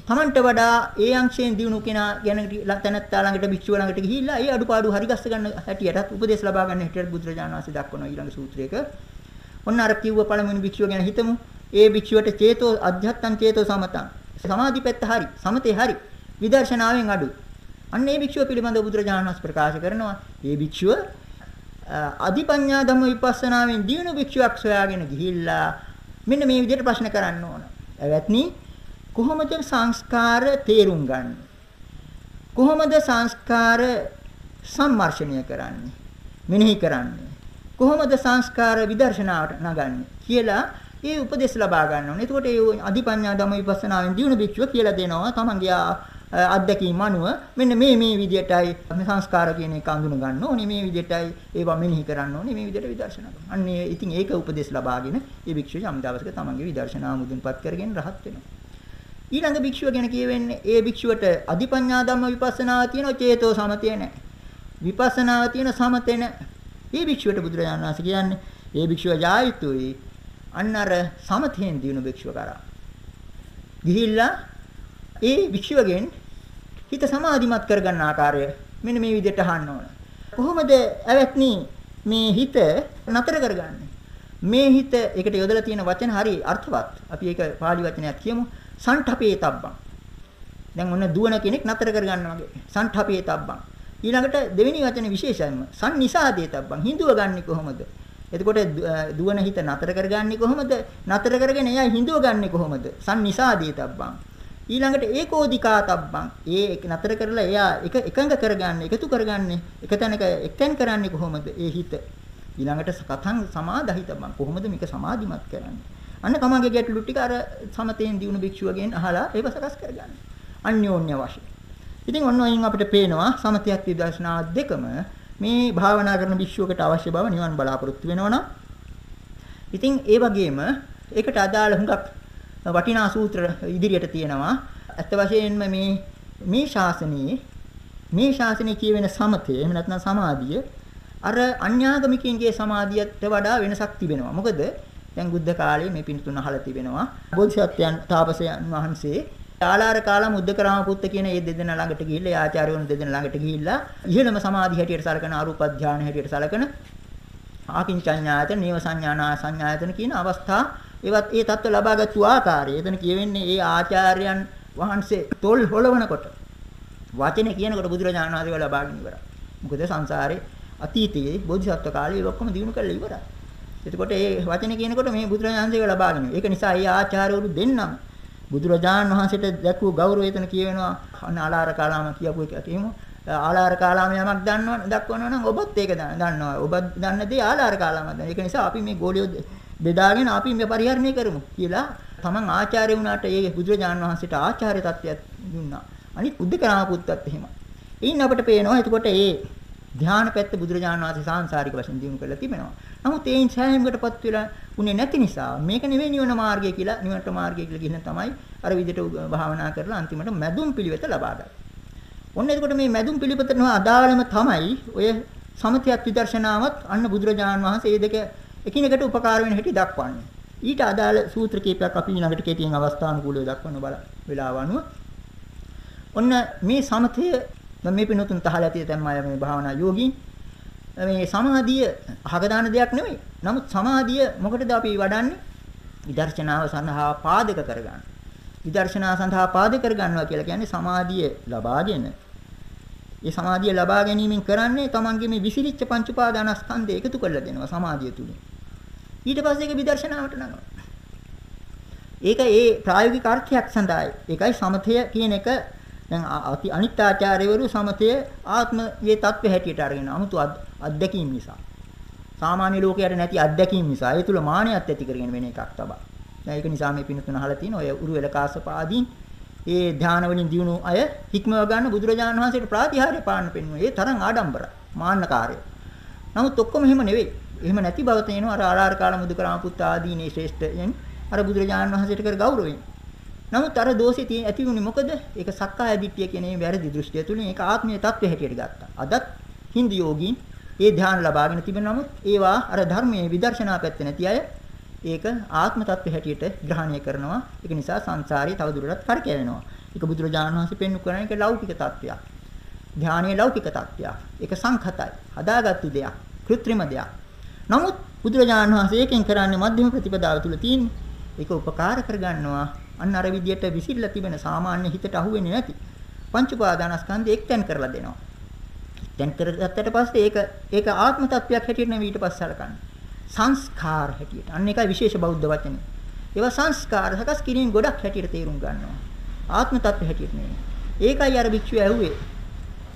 Tamanට වඩා ඒ අංශයෙන් දිනු කෙනා ගැන තැනත්තා ළඟට භික්ෂුව ළඟට ගිහිල්ලා ඒ අඩුපාඩුව හරි ගස්ස ගන්න හැටියටත් උපදේශ ලබා ගන්න හැටියට බුදුරජාණන් වහන්සේ දක්වන ඊළඟ සූත්‍රයක. ඔන්න අර කිව්ව පළමුවෙනි භික්ෂුව ගැන හිතමු. ඒ භික්ෂුවට චේතෝ අධ්‍යත්තං චේතෝ සමතං. සමාධි පැත්ත හරි සමතේ හරි විදර්ශනාවෙන් අඩුයි අන්න ඒ භික්ෂුව පිළිබඳව බුදුරජාණන් වහන්සේ ප්‍රකාශ කරනවා. ඒ භික්ෂුව අධිපඤ්ඤා ධම්ම විපස්සනාවෙන් දිනු භික්ෂුවක් සොයාගෙන ගිහිල්ලා මෙන්න මේ විදිහට ප්‍රශ්න කරන්න ඕන. එවත්නි කොහොමද සංස්කාර තේරුම් ගන්න? කොහොමද සංස්කාර සම්මර්ෂණය කරන්නේ? මෙනෙහි කරන්නේ? කොහොමද සංස්කාර විදර්ශනාවට නගන්නේ කියලා ඒ උපදෙස් ලබා ගන්න ඕනේ. එතකොට ඒ අධිපඤ්ඤා ධම්ම විපස්සනාවෙන් දිනු භික්ෂුව කියලා දෙනවා තමන්ගේ අත්දැකීම් අනුව මෙන්න මේ මේ විදියටයි සංස්කාර කියන එක අඳුන ගන්න ඕනේ මේ විදියටයි ඒවා මෙනෙහි කරන්න ඕනේ මේ විදියට විදර්ශනා කරන්න. අන්න ඒ ඉතින් ඒක උපදේශ ලබාගෙන ඒ භික්ෂුව යම් දවසක තමන්ගේ විදර්ශනා මුදුන්පත් කරගෙන රහත් වෙනවා. ඊළඟ භික්ෂුව ගැන කියවෙන්නේ ඒ භික්ෂුවට අධිපඤ්ඤා ධම්ම විපස්සනාව තියෙනවා චේතෝ සමතය නැහැ. විපස්සනාව තියෙන සමතය නැහැ. ඒ භික්ෂුවට බුදුරජාණන් වහන්සේ කියන්නේ ඒ භික්ෂුව යායුතුයි අන්න අර සමතෙන් දිනු භික්ෂුව කරා. ගිහිල්ලා ඒ භික්ෂුවගෙන් හිත සමාධිමත් කරගන්න ආකාරය මෙන්න මේ විදිහට අහන්න ඕන. කොහොමද ඇවැත්නි මේ හිත නතර කරගන්නේ? මේ හිත ඒකට යොදලා තියෙන වචන හරි අර්ථවත්. අපි ඒක පාලි වචනයක් කියමු. සන්ඨපේ තබ්බං. දැන් ඔන්න දුවන කෙනෙක් නතර කරගන්න වගේ. සන්ඨපේ තබ්බං. ඊළඟට දෙවෙනි වචනේ විශේෂයෙන්ම සන්නිසාදේ තබ්බං. හිඳුව ගන්නෙ කොහොමද? එතකොට දුවන හිත නතර කරගන්නේ කොහොමද? නතර කරගෙන එයා හිඳුව ගන්නෙ කොහොමද? සන්නිසාදේ තබ්බං. ඊළඟට ඒකෝදිකාතබ්බං ඒ නතර කරලා එයා එක එකඟ කරගන්න එකතු කරගන්නේ එක තැනක එක්තෙන් කරන්නේ කොහොමද ඒ හිත ඊළඟට කතං සමාදහිතබ්බං කොහොමද මේක සමාධිමත් කරන්නේ අන්න තමන්ගේ ගැටලු ටික අර සමතේන් දිනු භික්ෂුවගෙන් අහලා ඒව සකස් කරගන්න අන්‍යෝන්‍ය වශයෙන් ඉතින් ඔන්න ඔයින් අපිට පේනවා සමතයක් විදර්ශනා දෙකම මේ භාවනා කරන භික්ෂුවකට අවශ්‍ය බව නිවන් බලාපොරොත්තු වෙනවා ඉතින් ඒ වගේම ඒකට අදාළ හුඟක් වටිනා සූත්‍ර ඉදිරියට තියෙනවා. ඇත්ත වශයෙන්ම මේ මේ ශාසනයේ මේ ශාසනයේ කියවෙන සමතය එහෙම නැත්නම් සමාධිය අර අන්‍යාගමිකයන්ගේ සමාධියට වඩා වෙනසක් තිබෙනවා. මොකද දැන් බුද්ධ කාලයේ මේ පින්තුන අහලා තිබෙනවා. බෝධිසත්වයන් තාපසයන් වහන්සේ ආලාර කාලා මුද්දකරාම පුත්ත කියන මේ දෙදෙනා ළඟට ගිහිල්ලා ආචාර්යවරුන් දෙදෙනා ළඟට ගිහිල්ලා ඉහළම සමාධි හැටියට සලකන අරූප ධානය හැටියට සලකන ආකින්චඤ්ඤායතන, නේව සංඥානා සංඥායතන කියන අවස්ථා ඒවත් ඒ தত্ত্ব ලබාගත්තු ආකාරය. එතන කියවෙන්නේ ඒ ආචාර්යයන් වහන්සේ තොල් හොලවනකොට වචනේ කියනකොට බුදුරජාණන් වහන්සේ වල බාගෙන ඉවරයි. මොකද සංසාරේ අතීතයේ බෝධිසත්ව කාලේ ඔක්කොම දිනු කරලා ඉවරයි. එතකොට ඒ වචනේ කියනකොට මේ බුදුරජාණන් වහන්සේ ලබාගෙන. ඒක නිසා ඒ ආචාර්යවරු දෙන්නම බුදුරජාණන් වහන්සේට දැක්වූ ගෞරවය එතන කියවෙනවා. අනාලාර කාලාම කියපු එක කියමු. ආලාර කාලාම යමක් දන්නව දක්වනවා නම් ඔබත් ඒක දන්නවා. ඔබ දන්න දේ ආලාර කාලාම දන්නවා. ඒක නිසා අපි මේ ගෝලියෝ බෙදාගෙන අපි මේ පරිහරණය කරමු කියලා තමන් ආචාර්ය වුණාට ඒ බුදුරජාණන් වහන්සේට ආචාර්ය තත්වයක් දුන්නා. අනිත් උද්දකරාම පුත්තත් එහෙම. එයින් අපිට පේනවා එතකොට ඒ ධ්‍යාන පැත්ත බුදුරජාණන් වහන්සේ සාංශාරික වශයෙන් දිනු කරලා තිබෙනවා. නමුත් ඒන් සෑහීමකටපත් වෙලා උනේ නැති නිසා මේක නෙවෙයි නිවන මාර්ගය කියලා නිවනට මාර්ගය කියලා කියන තමයි අර විදිහට භාවනා කරලා අන්තිමට මැදුම් පිළිවෙත ලබා ගන්න. ඔන්න එතකොට මේ මැදුම් පිළිවෙතට අදාළම තමයි ඔය සමථයත් විදර්ශනාවත් අන්න බුදුරජාණන් වහන්සේ මේ දෙක එකිනෙකට උපකාර වෙන හැටි දක්වන්නේ. ඊට අදාළ සූත්‍ර කීපයක් අපි ඊළඟට කෙටියෙන් අවස්ථානුකූලව දක්වන බල වේලාව අනුව. ඔන්න මේ සමථය මේ පිනතුන් තහල ඇති දැන් මේ භාවනා යෝගීන් මේ සමාධිය අහගදාන දෙයක් නෙමෙයි. නමුත් සමාධිය මොකටද අපි වඩන්නේ? විදර්ශනාව සඳහා පාදක කරගන්න. විදර්ශනා සඳහා පාදක කරගන්නවා කියලා කියන්නේ සමාධිය ලබාගෙන ඒ සමාධිය ලබා ගැනීමෙන් කරන්නේ තමන්ගේ මේ විසිරිච්ච පංච උපාදානස්කන්ධය එකතු කරලා දෙනවා සමාධිය තුලින්. ඊට පස්සේ ඒක විදර්ශනාවට නගනවා. ඒක ඒ ප්‍රායෝගික අර්ථයක් සඳහායි. ඒකයි සමතය කියන එක දැන් අනිත් ආචාර්යවරු සමතය ආත්මයේ தත්ත්වය හැටියට අරගෙන 아무තු අත්දැකීම් නිසා සාමාන්‍ය ලෝකයට නැති අත්දැකීම් නිසා ඒ තුල මානයක් ඇති කරගෙන වෙන එකක් තමයි. දැන් ඒක නිසා මේ පින්තුන අහලා තියෙන ඔය උරුවෙල කාසපාදීන් ඒ ධාන වලින් දිනුණු අය හික්මව ගන්න බුදුරජාණන් වහන්සේට ප්‍රාතිහාර්ය පාන්න පෙන්වුවා. ඒ තරම් ආඩම්බරයි. මාන්නකාරය. නමුත් ඔක්කොම එහෙම නෙවෙයි. එහෙම නැති බව තේනවා අර ආරාර කාල මුදු කරාම පුත් ආදීනේ ශ්‍රේෂ්ඨයෙන් අර බුදුරජාණන් වහන්සේට කර ගෞරවයෙන්. නමුත් අර දෝෂේ තියෙන ඇති වුණේ මොකද? ඒක සක්කාය දිට්ඨිය කියන මේ වැරදි දෘෂ්ටිය තුලින් ඒක ආත්මීය தත්ත්වය හැටියට ගත්තා. අදත් Hindu යෝගීන් ඒ ධ්‍යාන ලබාගෙන තිබෙන නමුත් ඒවා අර ධර්මයේ විදර්ශනා පැත්තේ නැති අය ඒක ආත්ම தත්ත්වය හැටියට ග්‍රහණය කරනවා. ඒක නිසා සංසාරී තවදුරටත් කරකැවෙනවා. ඒක බුදුරජාණන් වහන්සේ පෙන්වු කරන එක ලෞකික தත්ත්වයක්. ධ්‍යානයේ ලෞකික தත්ත්වයක්. ඒක සංඛතයි. හදාගත්තු දෙයක්. કૃත්‍රිම දෙයක්. නමුත් බුදුරජාණන් වහන්සේ ඒකෙන් කරන්නේ මධ්‍යම ප්‍රතිපදාව තුල තියෙන ඒක උපකාර කරගන්නවා අන්න අර විදියට විසිරලා තිබෙන සාමාන්‍ය හිතට අහුවෙන්නේ නැති පංච උපාදානස්කන්ධය එක්තෙන් කරලා දෙනවා. දැන් කරගත්තට පස්සේ ඒක ඒක ආත්ම තත්වයක් හැටියට නෙවෙයි ඊට පස්සේ සලකන්නේ. සංස්කාර හැටියට. අන්න ඒකයි විශේෂ බෞද්ධ වචනේ. ඒවා සංස්කාර සකස් කිරීම ගොඩක් හැටියට තේරුම් ගන්නවා. ආත්ම තත්ත්ව හැටියට නෙවෙයි. ඒකයි අර භික්ෂුව ඇහුවේ.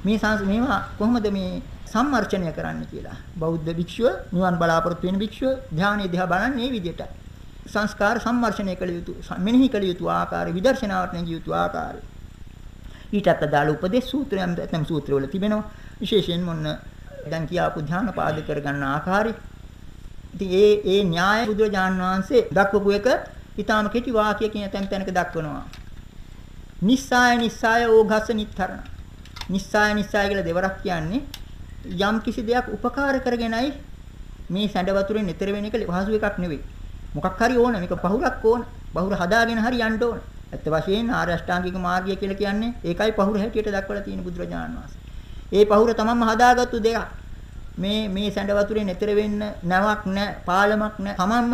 මේ සංස් මේවා කොහොමද මේ සම්මර්ෂණය කරන්න කියලා. බෞද්ධ භික්ෂුව නිවන් බලාපොරොත්තු වෙන භික්ෂුව ධානයේ දිහා බලන්නේ මේ විදිහට. සංස්කාර සම්මර්ෂණය කළ යුතු මෙනෙහි කළ යුතු ආකාරය විදර්ශනාවට නැගිය යුතු ආකාරය. ඊටත් අදාළ උපදේශ සූත්‍රයන් නැත්නම් සූත්‍රවල තිබෙනවා. විශේෂයෙන් මොන්න දැන් කියාපු ධාන පාද කරගන්න ආකාරය. ඉතින් ඒ ඒ න්‍යාය බුදුරජාන් වහන්සේ දක්වපු එක ඊටාම කෙටි වාක්‍යයකින් තැන් තැනක දක්වනවා. නිස්සාය නිස්සාය ඕඝස නිතරණ. නිස්සාය නිස්සාය කියලා දෙවරක් කියන්නේ යම් කිසි දෙයක් උපකාර කරගෙනයි මේ සැඬ වතුරෙන් ඈතර වෙන එක පහසු එකක් නෙවෙයි. මොකක් හරි ඕන මේක පහුරක් ඕන. පහුර හදාගෙන හරි යන්න ඕන. ඇත්ත වශයෙන්ම ආර්ය අෂ්ටාංගික මාර්ගය කියලා කියන්නේ ඒකයි පහුර හැටියට දක්වලා තියෙන බුදුරජාණන් වහන්සේ. ඒ පහුර තමන්ම හදාගත්තු දෙයක්. මේ මේ සැඬ වතුරෙන් එතර වෙන්න නැවක් නැහැ, පාලමක් නැහැ. තමන්ම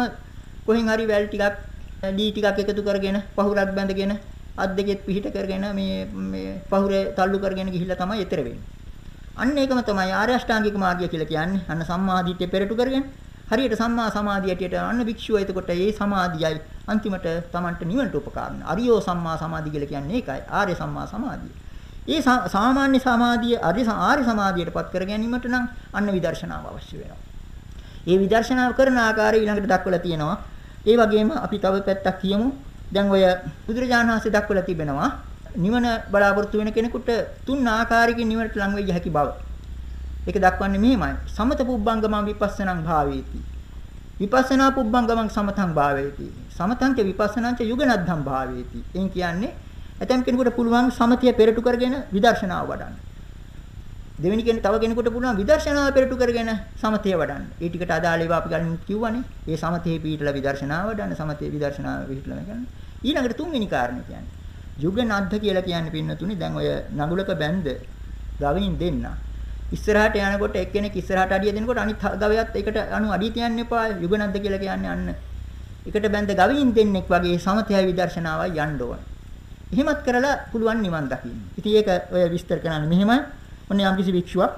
කොහෙන් හරි වැල් ටිකක් දී ටිකක් එකතු කරගෙන පහුරක් බැඳගෙන අත් දෙකෙත් පිහිට කරගෙන මේ මේ පහුරේ තල්ලු කරගෙන ගිහිල්ලා තමයි එතර වෙන්නේ. අන්න ඒකම තමයි ආර්ය අෂ්ටාංගික මාර්ගය කියලා කියන්නේ. අන්න සම්මාදිට්ඨිය පෙරටු කරගෙන හරියට සම්මා සමාධියට අන්න භික්ෂුව එතකොට ඒ සමාධියයි අන්තිමට Tamanට නිවනට උපකාර වෙන. අරියෝ සම්මා සමාධිය කියලා කියන්නේ ඒකයි. ආර්ය සම්මා සමාධිය. ඒ සාමාන්‍ය සමාධිය ආර්ය ආර්ය සමාධියටපත් කර ගැනීමට නම් අන්න විදර්ශනාව අවශ්‍ය වෙනවා. ඒ විදර්ශනාව කරන ආකාරය ඊළඟට දක්වලා තියෙනවා. ඒ වගේම අපි තව පැත්තක් කියමු. දැන් ඔය බුදුරජාණන් වහන්සේ දක්වලා තිබෙනවා නිවන බලාපොරොත්තු වෙන කෙනෙකුට තුන් ආකාරයකින් නිවනට ලං වෙයි හැකි බව. ඒක දක්වන්නේ මෙහෙමයි. සමත පුබ්බංගමං විපස්සනං භාවේති. විපස්සනා පුබ්බංගමං සමතං භාවේති. සමතං ච විපස්සනං ච යුගනද්ධම් භාවේති. එන් කියන්නේ ඇතම් කෙනෙකුට පුළුවන් සමතිය පෙරටු කරගෙන විදර්ශනාව වඩන්න. දෙවෙනි කෙනෙක් තව කෙනෙකුට පුළුවන් විදර්ශනාව පෙරටු කරගෙන සමතය වඩන්න. ඒ ටිකට අදාළ ඒවා අපි ගන්න කිව්වනේ. ඒ සමතේ පිටලා විදර්ශනාව වඩන්න සමතේ විදර්ශනාව පිටලා ගන්න. ඊළඟට තුන්වෙනි කාරණේ කියන්නේ යුගනද්ධ කියලා කියන්නේ පින්නතුනේ දැන් ඔය නගුලක බැන්ද ගවයින් දෙන්න ඉස්සරහට යනකොට එක්කෙනෙක් ඉස්සරහට අඩිය දෙනකොට අනිත් ගවයාත් ඒකට අනු අඩිය තියන්න එපා යුගනද්ද කියලා කියන්නේ අන්න එකට බැඳ ගවයින් දෙන්නෙක් වගේ සමතයයි විදර්ශනාවයි යන්න ඕන. එහෙමත් කරලා පුළුවන් නිවන් දකින්න. ඉතින් ඒක ඔය විස්තර කරන්නේ මෙහෙම ඔන්න යම්කිසි භික්ෂුවක්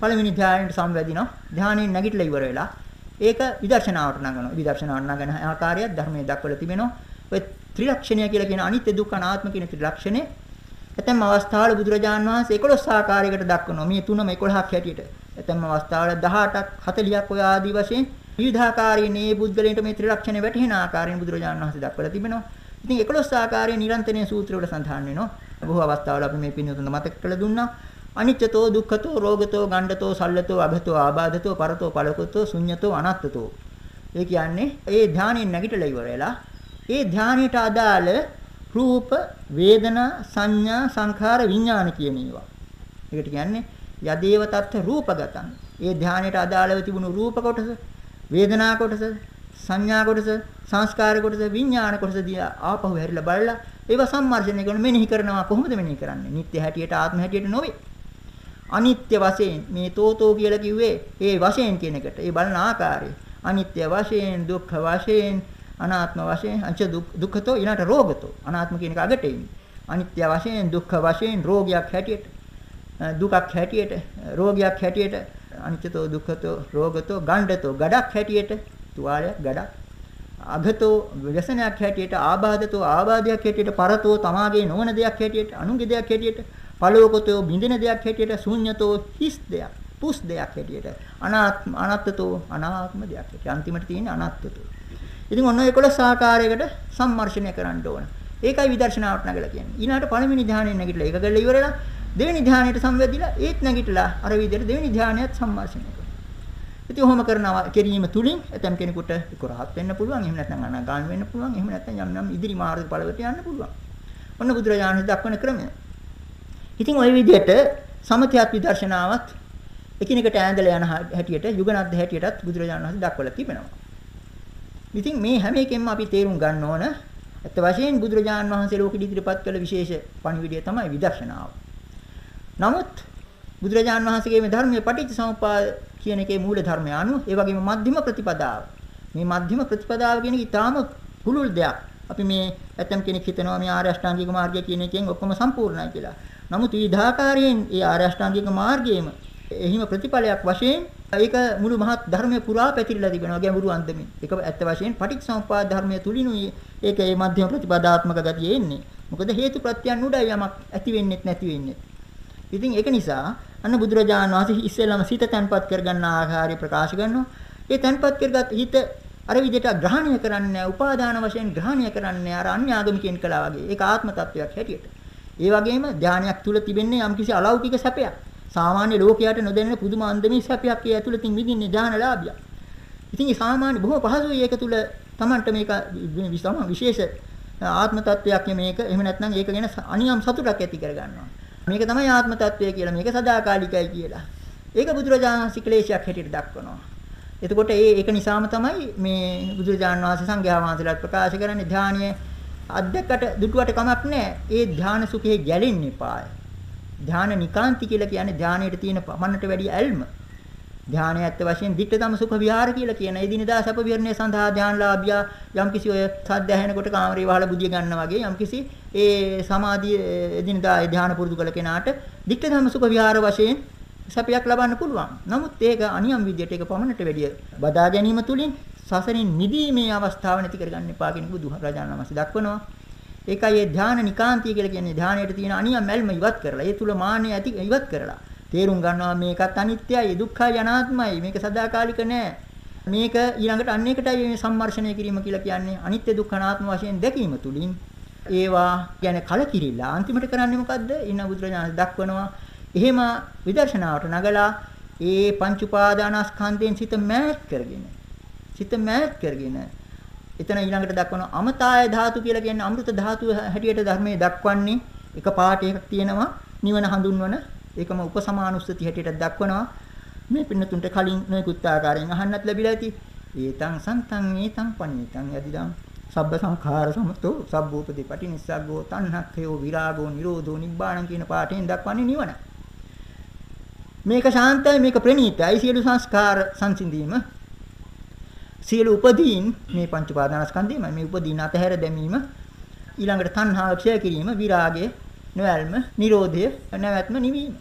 පළවෙනි ධ්‍යානයට සම්වැදිනවා. ධ්‍යානයෙන් නැගිටලා ඉවර වෙලා ඒක විදර්ශනාවට නගනවා. විදර්ශනාවට නගන ආකාරයක් ධර්මයේ දක්වලා තිබෙනවා. ඔය ත්‍රිලක්ෂණය කියලා කියන අනිත්‍ය දුක්ඛ අනාත්ම කියන ත්‍රිලක්ෂණය ඇතැම් අවස්ථාවල බුදුරජාන් වහන්සේ 11 ආකාරයකට දක්වනවා. මේ තුනම 11ක් හැටියට. ඇතැම් අවස්ථාවල 18ක් 40ක් ඔය ආදී වශයෙන් විවිධාකාරයෙන් මේ බුද්ධලේන්ට මේ ත්‍රිලක්ෂණ වැටහෙන ආකාරයෙන් බුදුරජාන් වහන්සේ දක්වලා තිබෙනවා. ඉතින් 11 ආකාරයෙන් නිරන්තරයෙන් සූත්‍රවල සඳහන් වෙනවා. බොහෝ අවස්ථාවල අපි මේ පින්වතුන් මතක කරලා දුන්නා. අනිච්චතෝ දුක්ඛතෝ රෝගතෝ ගණ්ඩතෝ සල්ලතෝ අභතෝ ආබාධතෝ පරතෝ පලකතෝ ශුඤ්ඤතෝ අනත්තතෝ. ඒ කියන්නේ ඒ ධානයෙන් නැගිටලා ඉවර වෙලා ඒ ධානයට අදාළ රූප, වේදනා, සංඥා, සංඛාර, විඥාන කියන ඒවා. ඒකට කියන්නේ යදේව තත්ත්ව රූපගතං. ඒ ධානයට අදාළව තිබුණු රූප කොටස, වේදනා කොටස, සංඥා කොටස, සංස්කාර කොටස, විඥාන කොටස දිහා ආපහු හැරිලා බලලා ඒව සම්මර්ෂණය කරන මෙනෙහි කරනවා කොහොමද මෙනෙහි කරන්නේ? නිත්‍ය හැටියට ආත්ම හැටියට නොවේ. අනිත්‍ය වශයෙන් මේ තෝතෝ කියලා කිව්වේ ඒ වශයෙන් කියන එකට. ඒ බලන ආකාරය. අනිත්‍ය වශයෙන්, දුක්ඛ වශයෙන්, අනාත්ම වශයෙන්, අංච දුක්ඛතෝ ඊළාට රෝගතෝ. අනාත්ම කියන එක අගට එන්නේ. අනිත්‍ය වශයෙන්, දුක්ඛ වශයෙන්, රෝගයක් හැටියට, දුකක් හැටියට, රෝගයක් හැටියට, අනිත්‍යතෝ දුක්ඛතෝ රෝගතෝ ගණ්ඩතෝ ගඩක් හැටියට, තුවාලයක් ගඩක් අගතෝ ව්‍යසනයක් හැටියට ආබාධතෝ ආබාධයක් හැටියට පරතෝ තමාගේ නොවන දෙයක් හැටියට අනුන්ගේ දෙයක් හැටියට පළවකතෝ බින්දින දෙයක් හැටියට ශූන්‍යතෝ හිස් දෙයක් පුස් දෙයක් හැටියට අනාත්ම අනත්තතෝ අනාත්ම දෙයක් හැටියට අන්තිමට තියෙන අනත්තතෝ ඉතින් ඔන්න 11 ආකාරයකට සම්මර්ෂණය කරන්න ඕන. ඒකයි විදර්ශනාවට නැගලා කියන්නේ. ඊළඟට පළවෙනි ධ්‍යානෙ නැගිටලා ඒක ගල්ලා ඉවරලා දෙවෙනි ධ්‍යානෙට සංවැදිලා ඒත් නැගිටලා අර විදිහට දෙවෙනි ධ්‍යානයත් සම්මර්ෂණය කරනවා. ඉතින් ඔහොම කරනවා කිරීම තුලින් ඇතම් කෙනෙකුට ඒක රහත් වෙන්න පුළුවන් එහෙම නැත්නම් අනාගාමී වෙන්න පුළුවන් එහෙම නැත්නම් යම් යම් ඉදිරි මාර්ග ඵලවලට යන්න පුළුවන්. ඔන්න බුදුරජාණන් දක්වන ක්‍රමය. ඉතින් ওই විදිහට සමථයත් විදර්ශනාවත් එකිනෙකට ඈඳලා යන හැටියට යුගනද්ද හැටියටත් බුදුරජාණන් වහන්සේ දක්වලා තිබෙනවා. ඉතින් මේ හැම එකෙන්ම අපි තේරුම් ගන්න ඕන ඇත්ත වශයෙන් බුදුරජාණන් වහන්සේ ලෝකෙ ඉදිරිපත් කළ විශේෂ පණිවිඩය තමයි විදර්ශනාව. නමුත් බුදුරජාණන් වහන්සේගේ මේ ධර්මයේ පටිච්චසමුප්පාද කියන එකේ මූල ධර්මය අනුව ඒ වගේම මධ්‍යම ප්‍රතිපදාව. මේ මධ්‍යම ප්‍රතිපදාව කියන එක ඊටාම පුළුල් දෙයක්. අපි මේ ඇතම් කෙනෙක් හිතනවා මේ ආර්ය අෂ්ටාංගික මාර්ගය කියන එකෙන් ඔක්කොම සම්පූර්ණයි කියලා. නමුත් විවිධාකාරයෙන් ඒ ආර්ය අෂ්ටාංගික මාර්ගයේම එහිම ප්‍රතිඵලයක් වශයෙන් ඒක මුළු මහත් ධර්මයේ පුරා පැතිරලා තිබෙනවා ගැඹුරු අන්දමින්. ඒක ඇත්ත වශයෙන් පටිච්චසමුප්පාද ධර්මයේ තුලිනුයි ඒක මේ මධ්‍යම ප්‍රතිපදාත්මක ගතිය එන්නේ. මොකද හේතු ප්‍රත්‍යයන් උඩයි යමක් ඇති වෙන්නෙත් නැති වෙන්නෙත්. ඉතින් ඒක නිසා අන්න බුදුරජාණන් වහන්සේ ඉස්සෙල්ලාම සිත තැන්පත් කරගන්න ආකාරය ප්‍රකාශ කරනවා. ඒ තැන්පත් කරගත් හිත අර විදිහට ග්‍රහණය කරන්නේ උපාදාන වශයෙන් ග්‍රහණය කරන්නේ අර අන්‍ය ආගමිකයන් කළා වගේ. ඒක ආත්ම තත්වයක් හැටියට. ඒ වගේම ධානයක් තුල තිබෙන්නේ යම්කිසි අලෞකික සැපයක්. සාමාන්‍ය ලෝකයට නොදැනෙන පුදුම අන්දමේ සැපයක් ඒ ඇතුළතින් විඳින්නේ ධානලාභිය. ඉතින් මේ සාමාන්‍ය බොහොම පහසුයි ඒක තුල Tamanට මේක විශේෂ ආත්ම තත්වයක් මේක. එහෙම නැත්නම් ඒක ගැන අනියම් සතුටක් ඇති කරගන්නවා. මේක තමයි ආත්ම තත්වය කියලා. මේක සදාකාලිකයි කියලා. ඒක බුදුරජාණන් ශ්‍රීක්ලේශයක් හැටියට දක්වනවා. එතකොට ඒ ඒක නිසාම තමයි මේ බුදුරජාණන් වහන්සේ සංඝයා වහන්සේලාට ප්‍රකාශ කරන්නේ ධානයේ අධ්‍යක්කට දුටුවට කමක් නැහැ. ඒ ධාන සුඛේ ගැලෙන්න එපාය. ධාන නිකාන්ති කියලා කියන්නේ ධානයට තියෙන පමණට වැඩි ඇල්ම. ධානය ඇත්ත වශයෙන් ධිට්ඨතම සුඛ විහාර කියලා කියන එදිනදා සැප විහරණය සඳහා ධානලාභියා යම්කිසි ඔය සද්ද ඇහෙනකොට කාමරේ වහලා බුදිය ගන්නා වගේ යම්කිසි ඒ සමාධිය එදිනදා ඒ ධාන පුරුදු කළ කෙනාට ධිට්ඨතම සුඛ විහාර වශයෙන් සැපයක් ලබන්න පුළුවන්. නමුත් ඒක අනියම් විදියට ඒක පමණට වැඩි බදා ගැනීම තුලින් සසරින් මිදීමේ අවස්ථාව නැති කරගන්න එපා කියන බුදුරජාණන් වහන්සේ දක්වනවා. ඒකයි ඒ ධාන නිකාන්තිය කියලා කියන්නේ. ධානයට තියෙන අනියම් මැල්ම ඉවත් කරලා ඒ තුල මාන්නය ඇති ඉවත් කරලා. තේරුම් ගන්නවා මේකත් අනිත්‍යයි දුක්ඛයි අනාත්මයි. මේක සදාකාලික නෑ. මේක ඊළඟට අන්න එකටයි මේ සම්මර්ෂණය කිරීම කියලා කියන්නේ අනිත්‍ය දුක්ඛ අනාත්ම වශයෙන් දැකීම තුලින්. ඒවා කියන්නේ කලකිරිලා අන්තිමට කරන්නේ මොකද්ද? ඉන්න බුදුරජාණන් දක්වනවා. එහෙම විදර්ශනාවට නගලා ඒ පංච උපාදානස්කන්ධයෙන් සිත මෑත් කරගෙන සිත මෑත් කරගෙන එතන ඊළඟට දක්වන අමතාය ධාතු කියලා කියන්නේ අමෘත ධාතුව හැටියට ධර්මයේ දක්වන්නේ එක පාඩයක තියෙනවා. නිවන හඳුන්වන ඒකම උපසමානුස්සති හැටියට දක්වනවා. මේ පින්නතුන්ට කලින් නොයෙකුත් ආකාරයෙන් අහන්නත් ලැබිලා ඇති. ඒතං සන්තං ඒතං පණීතං යදිදං. සබ්බ සංඛාර සමතෝ සබ්බූපදී පටිනිස්සග්ගෝ තණ්හක්ඛයෝ විරාගෝ නිරෝධෝ නිබ්බාණං කියන පාඨයෙන් දක්වන්නේ නිවන. මේක ශාන්තයි මේක ප්‍රණීතයි. සියලු සංස්කාර සංසිඳීම සියලු උපදීන් මේ පංච උපාදානස්කන්ධයම මේ උපදීන අතහැර දැමීම ඊළඟට තණ්හාව ක්ෂය කිරීම විරාගය නොයල්ම නිරෝධය නැවැත්ම නිවීම.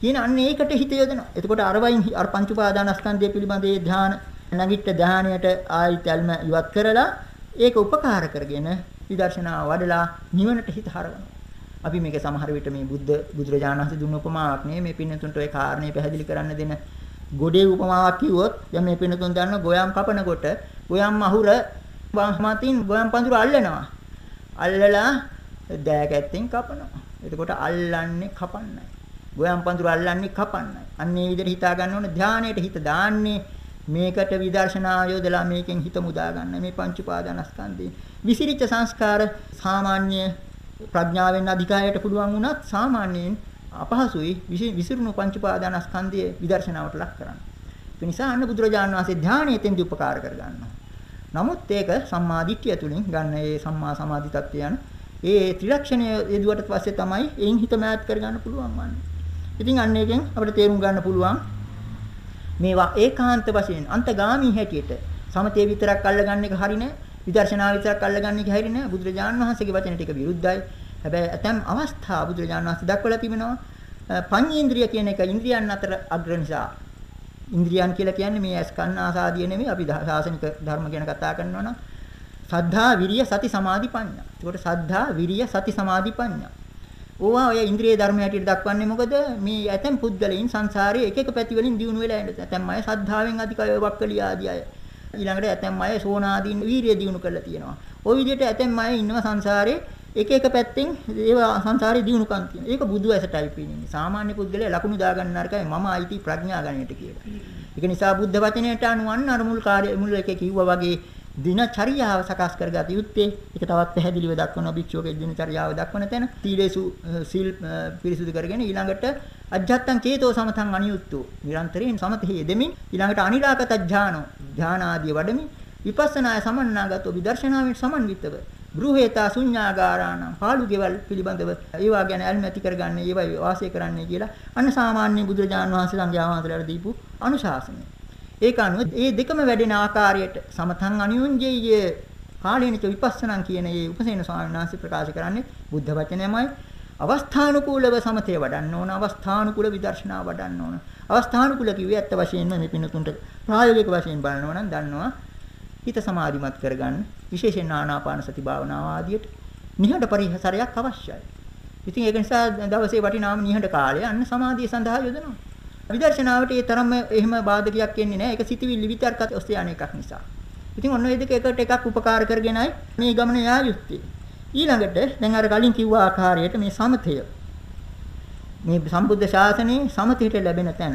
කියන අන්න ඒකට හිත යොදනවා. එතකොට අර වයින් අර පංච උපාදානස්කන්ධය පිළිබඳ ඒ ධාන නැගිට ධානයට ආයිත් යල්ම ඉවත් කරලා ඒක උපකාර කරගෙන විදර්ශනා වඩලා නිවනට හිත හරවනවා. අපි මේක සමහර විට මේ බුද්ධ බුදුරජාණන් වහන්සේ දුන්න උපමාවක් නේ මේ පින්නතුන්ට ওই කාරණේ පැහැදිලි කරන්න දෙන ගොඩේ උපමාවක් කිව්වොත් දැන් මේ පින්නතුන් දන්න ගොයම් කපනකොට ගොයම් අහුර මතින් ගොයම් පඳුර අල්ලනවා. අල්ලලා දෑකැත්තෙන් කපනවා. එතකොට අල්ලන්නේ කපන්නයි. ගොයම් පඳුර අල්ලන්නේ කපන්නයි. අන්න ඒ විදිහට හිතා ගන්න ඕන ධානයට හිත දාන්නේ මේකට විදර්ශනා යොදලා මේකෙන් හිත මුදා ගන්න මේ පංච උපාදානස්කන්ධේ විසිරිච්ච සංස්කාර සාමාන්‍ය ප්‍රඥාවෙන් අධිකාරයට පුළුවන් වුණත් සාමාන්‍යයෙන් අපහසුයි විසිරුණු පංච උපාදානස්කන්ධයේ විදර්ශනාවට ලක් කරන්න. නිසා අන්න බුදුරජාණන් වහන්සේ ධානයෙන්දී උපකාර කරගන්නවා. නමුත් ඒක සම්මා දිට්ඨිය තුලින් ගන්න ඒ සම්මා සමාධි තත්ත්වය යන ඒ ත්‍රිලක්ෂණය යෙදුවට පස්සේ තමයි එයින් හිත මෑත් කරගන්න පුළුවන් වන්නේ. ඉතින් අන්න එකෙන් අපිට තේරුම් ගන්න පුළුවන් මේවා ඒකාන්ත වශයෙන් අන්තගාමී හැටියට සමතේ විතරක් අල්ලගන්න එක හරිනේ විදර්ශනා විතරක් අල්ලගන්න එක හරිනේ බුදුරජාණන් වහන්සේගේ වචන ටික විරුද්ධයි. හැබැයි ඇතම් අවස්ථා බුදුරජාණන් වහන්සේ දක්වලා තිබෙනවා පඤ්චේන්ද්‍රිය කියන එක ඉන්ද්‍රියන් අතර අග්‍ර නිසා ඉන්ද්‍රියන් කියලා කියන්නේ මේ ඇස් කන් ආසාදිය නෙමෙයි අපි ශාසනික ධර්ම ගැන කතා කරනවා නම් සද්ධා විරිය සති සමාධි ප්‍රඥා. ඒකට සද්ධා විරිය සති සමාධි ප්‍රඥා. ඕවා ඔය ඉන්ද්‍රිය ධර්ම හැටියට දක්වන්නේ මොකද මේ ඇතැම් පුද්ගලයන් සංසාරයේ එක එක පැති වලින් දියුණු වෙලා යන ඇතැම් අය සද්ධාවෙන් අධිකය වක්කලිය ආදී අය ඊළඟට ඇතැම් අය සෝනාදීන් වීරිය දියුණු කරලා තියෙනවා. ওই විදිහට ඇතැම් අය ඉන්නවා සංසාරේ එක එක පැත්තෙන් ඒවා සංසාරේ දියුණුකම් තියෙන. ඒක බුදු ඇසටයි පේන්නේ. සාමාන්‍ය පුද්ගලයා ලකුණු දාගන්න නරකයි මම අයිති ප්‍රඥා ගණයට කියලා. ඒක නිසා බුද්ධ වචනයට අනුවන්න අර මුල් කාර්ය මුල් එකේ කිව්වා වගේ දිනචරියාව සකස් කරගත යුත්තේ ඒක තවත් පැහැදිලිව දක්වන භික්ෂුවගේ දිනචරියාව දක්වන තැන සීලේසු සීල් පිරිසුදු කරගෙන ඊළඟට අජ්ජත්තං චේතෝ සමතං අනියුක්තෝ නිරන්තරයෙන් සමතෙහි යෙදෙමින් ඊළඟට අනිරාගත ඥානෝ ඥාන ආදී වඩමින් විපස්සනාය සමන්නාගතෝ විදර්ශනාවෙන් සමන්විතව ගෘහේතා ශුඤ්ඤාගාරාණං පාළු ගෙවල් පිළිබඳව ඒවා ගැන අල්ම ඇති කරගන්න ඒවා වාසය කරන්නයි කියලා අන්න සාමාන්‍ය බුදුරජාණන් වහන්සේ සංඝයා වහන්සේලාට දීපු අනුශාසනය. ඒක අනුව මේ දෙකම වැඩෙන ආකාරයට සමතං අනියුඤ්ජේය කාලේනික විපස්සනා කියන මේ උපසේන ස්වාමීන් වහන්සේ ප්‍රකාශ කරන්නේ බුද්ධ වචනයමයි අවස්ථානුකූලව සමතේ වඩන්න ඕන අවස්ථානුකූල විදර්ශනා වඩන්න ඕන අවස්ථානුකූල කිව්වේ ඇත්ත වශයෙන්ම මේ පින්නතුන්ට ප්‍රායෝගික වශයෙන් බලනවා නම් දන්නවා හිත සමාධිමත් කරගන්න විශේෂයෙන් ආනාපාන සති භාවනාව ආදියට නිහඬ පරිසරයක් අවශ්‍යයි. ඉතින් ඒක නිසා දවසේ වටිනාම නිහඬ කාලය අන්න සමාධිය සඳහා යොදනවා. විදර්ශනාවට ඒ තරම්ම එහෙම බාධකයක් එන්නේ නැහැ. ඒක සිටිවිලි විතරකත් ඔස්සේ යන එකක් නිසා. ඉතින් ඔන්න ඔය දෙක එකට එකක් උපකාර කරගෙනයි මේ ගමන යා යුත්තේ. ඊළඟට දැන් අර කලින් කිව්ව ආකාරයට මේ සමතය මේ සම්බුද්ධ ශාසනයේ සමතයට ලැබෙන තැන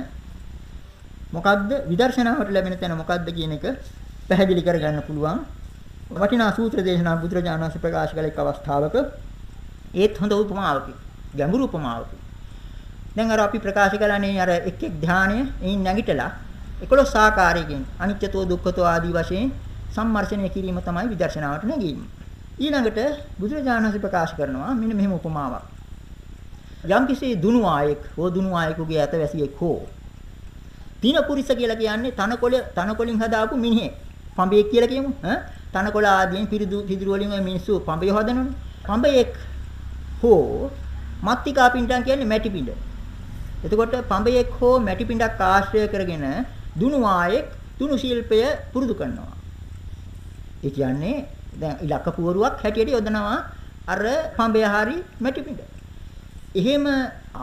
මොකද්ද විදර්ශනාවට ලැබෙන තැන මොකද්ද කියන එක පැහැදිලි කරගන්න පුළුවන්. වටිනා සූත්‍ර දේශනා බුදුරජාණන් වහන්සේ ප්‍රකාශ කළ එක් අවස්ථාවක ඒත් හොඳ උපමාවකින් ගැඹුරු උපමාවකින් දැන් අර අපි ප්‍රකාශ කළානේ අර එක් එක් ධානය එයින් නැගිටලා 11 ආකාරයකින් අනිත්‍යතෝ දුක්ඛතෝ ආදී වශයෙන් සම්මර්ෂණය කිරීම තමයි විදර්ශනාවට නැගීම. ඊළඟට බුදුරජාණන් වහන්සේ ප්‍රකාශ කරනවා මෙන්න මෙහෙම උපමාවක්. යම්කිසි දුනු ආයෙක් හෝ දුනු ආයෙකුගේ ඇතවැසියෙක් හෝ තින පුරිස කියලා කියන්නේ තනකොළ තනකොළින් හදාපු මිනිහෙක්. පඹයෙක් කියලා කියමු. ඈ තනකොළ ආදීන් පිරිදු පිදුරු වලින් ඔය මිනිස්සු පඹය හදනවනේ. පඹයෙක් හෝ මත්තිකා පින්ඩම් කියන්නේ මැටි පින්ඩ. එතකොට පඹයෙක් හෝ මැටි පින්ඩක් ආශ්‍රය කරගෙන දුනු ආයෙක් දුනු ශිල්පය පුරුදු කරනවා. ඒ කියන්නේ දැන් ඉලක්ක පුවරුවක් හැටියට යොදනවා අර පඹය හරි මැටි පින්ඩ. එහෙම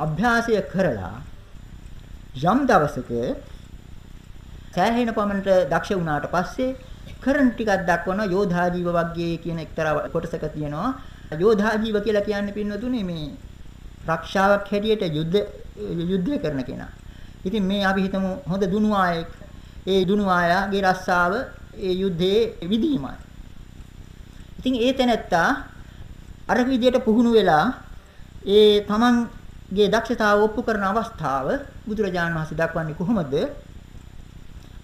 අභ්‍යාසය කරලා යම් දවසක සෑහෙන පමණට දක්ෂ වුණාට පස්සේ කරන් ටිකක් දක්වන යෝධා ජීව වර්ගයේ කියන එක්තරා කොටසක තියෙනවා යෝධා ජීව කියලා කියන්නේ පින්නතුනේ මේ රක්ෂාවක් හැටියට යුද්ධ යුද්ධය කරන කෙනා. ඉතින් මේ අපි හිතමු හොඳ දුනු ආයෙක් ඒ දුනු ආයාගේ රස්සාව ඒ යුද්ධයේ විදීමයි. ඉතින් ඒ තැනැත්තා අර විදියට පුහුණු වෙලා ඒ තමන්ගේ දක්ෂතාව ඔප්පු කරන අවස්ථාව බුදුරජාණන් වහන්සේ දක්වන්නේ කොහොමද?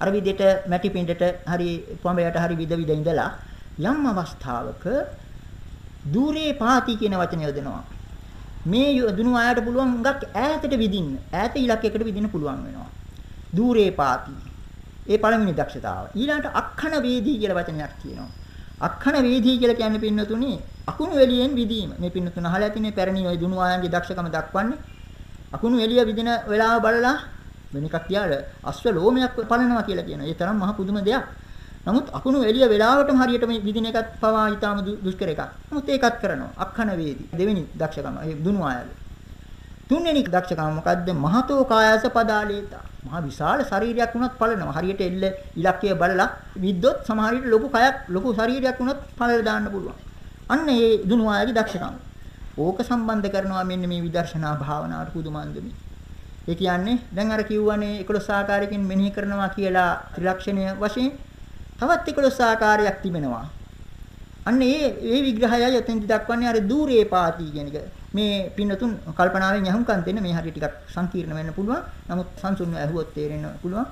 අර විදිහට මැටි පිඬට හරි පොඹයට හරි විද විද ඉඳලා යම් අවස්ථාවක দূරේ පාති කියන වචනය යොදනවා. මේ යොදුණු ආයට පුළුවන් හුඟක් ඈතට විදින්න. ඈත ඉලක්කයකට විදින්න පුළුවන් වෙනවා. দূරේ පාති. ඒ පළවෙනි දක්ෂතාව. ඊළඟට අක්ඛන වේදී කියලා වචනයක් තියෙනවා. අක්ඛන වේදී කියලා කියන්නේ පින්නතුණි අකුණු එළියෙන් විදීම. මේ පින්නතුණ අහලා ඇතිනේ පැරණි ওই දුණු ආයන්ගේ දක්ෂකම දක්වන්නේ. අකුණු එළිය විදින වෙලාව බලලා වෙන එකක් තියාල අශ්ව ලෝමයක් පලනවා කියලා කියනවා. ඒ තරම් මහ පුදුම දෙයක්. නමුත් අකුණු එළිය වෙලාවටම හරියට මේ විදින එකත් පවා ඊටාම දුෂ්කර එකක්. නමුත් ඒකත් කරනවා. අක්ඛන වේදී. දෙවෙනි දක්ෂකම. ඒ දුනු ආයල. තුන්වෙනි දක්ෂකම මොකද්ද? මහතෝ කායස පදාලේතා. මහ විශාල ශරීරයක් වුණත් පලනවා. හරියට එල්ල ඉලක්කය බලලා විද්දොත් සමහර විට ලොකු කයක් ලොකු ශරීරයක් වුණත් පලලා දාන්න පුළුවන්. අන්න ඒ දුනු ආයගේ දක්ෂකම. ඕක සම්බන්ධ කරනවා මෙන්න මේ විදර්ශනා භාවනාවට පුදුමන්දමි. ඒ කියන්නේ දැන් අර කිව්වනේ 11 ආකාරයකින් මෙනෙහි කරනවා කියලා ත්‍රිලක්ෂණය වශයෙන් තවත් 11 ආකාරයක් තිබෙනවා. අන්න ඒ ඒ විග්‍රහයයි එතෙන්දි දක්වන්නේ අර দূරේ පාති කියන එක. මේ පින්නතුන් කල්පනාවෙන් යහුම්කම් දෙන්න මේ හරිය ටිකක් සංකීර්ණ වෙන්න පුළුවන්. නමුත් සංසුන්ව ඇහුවොත් තේරෙන්න පුළුවන්.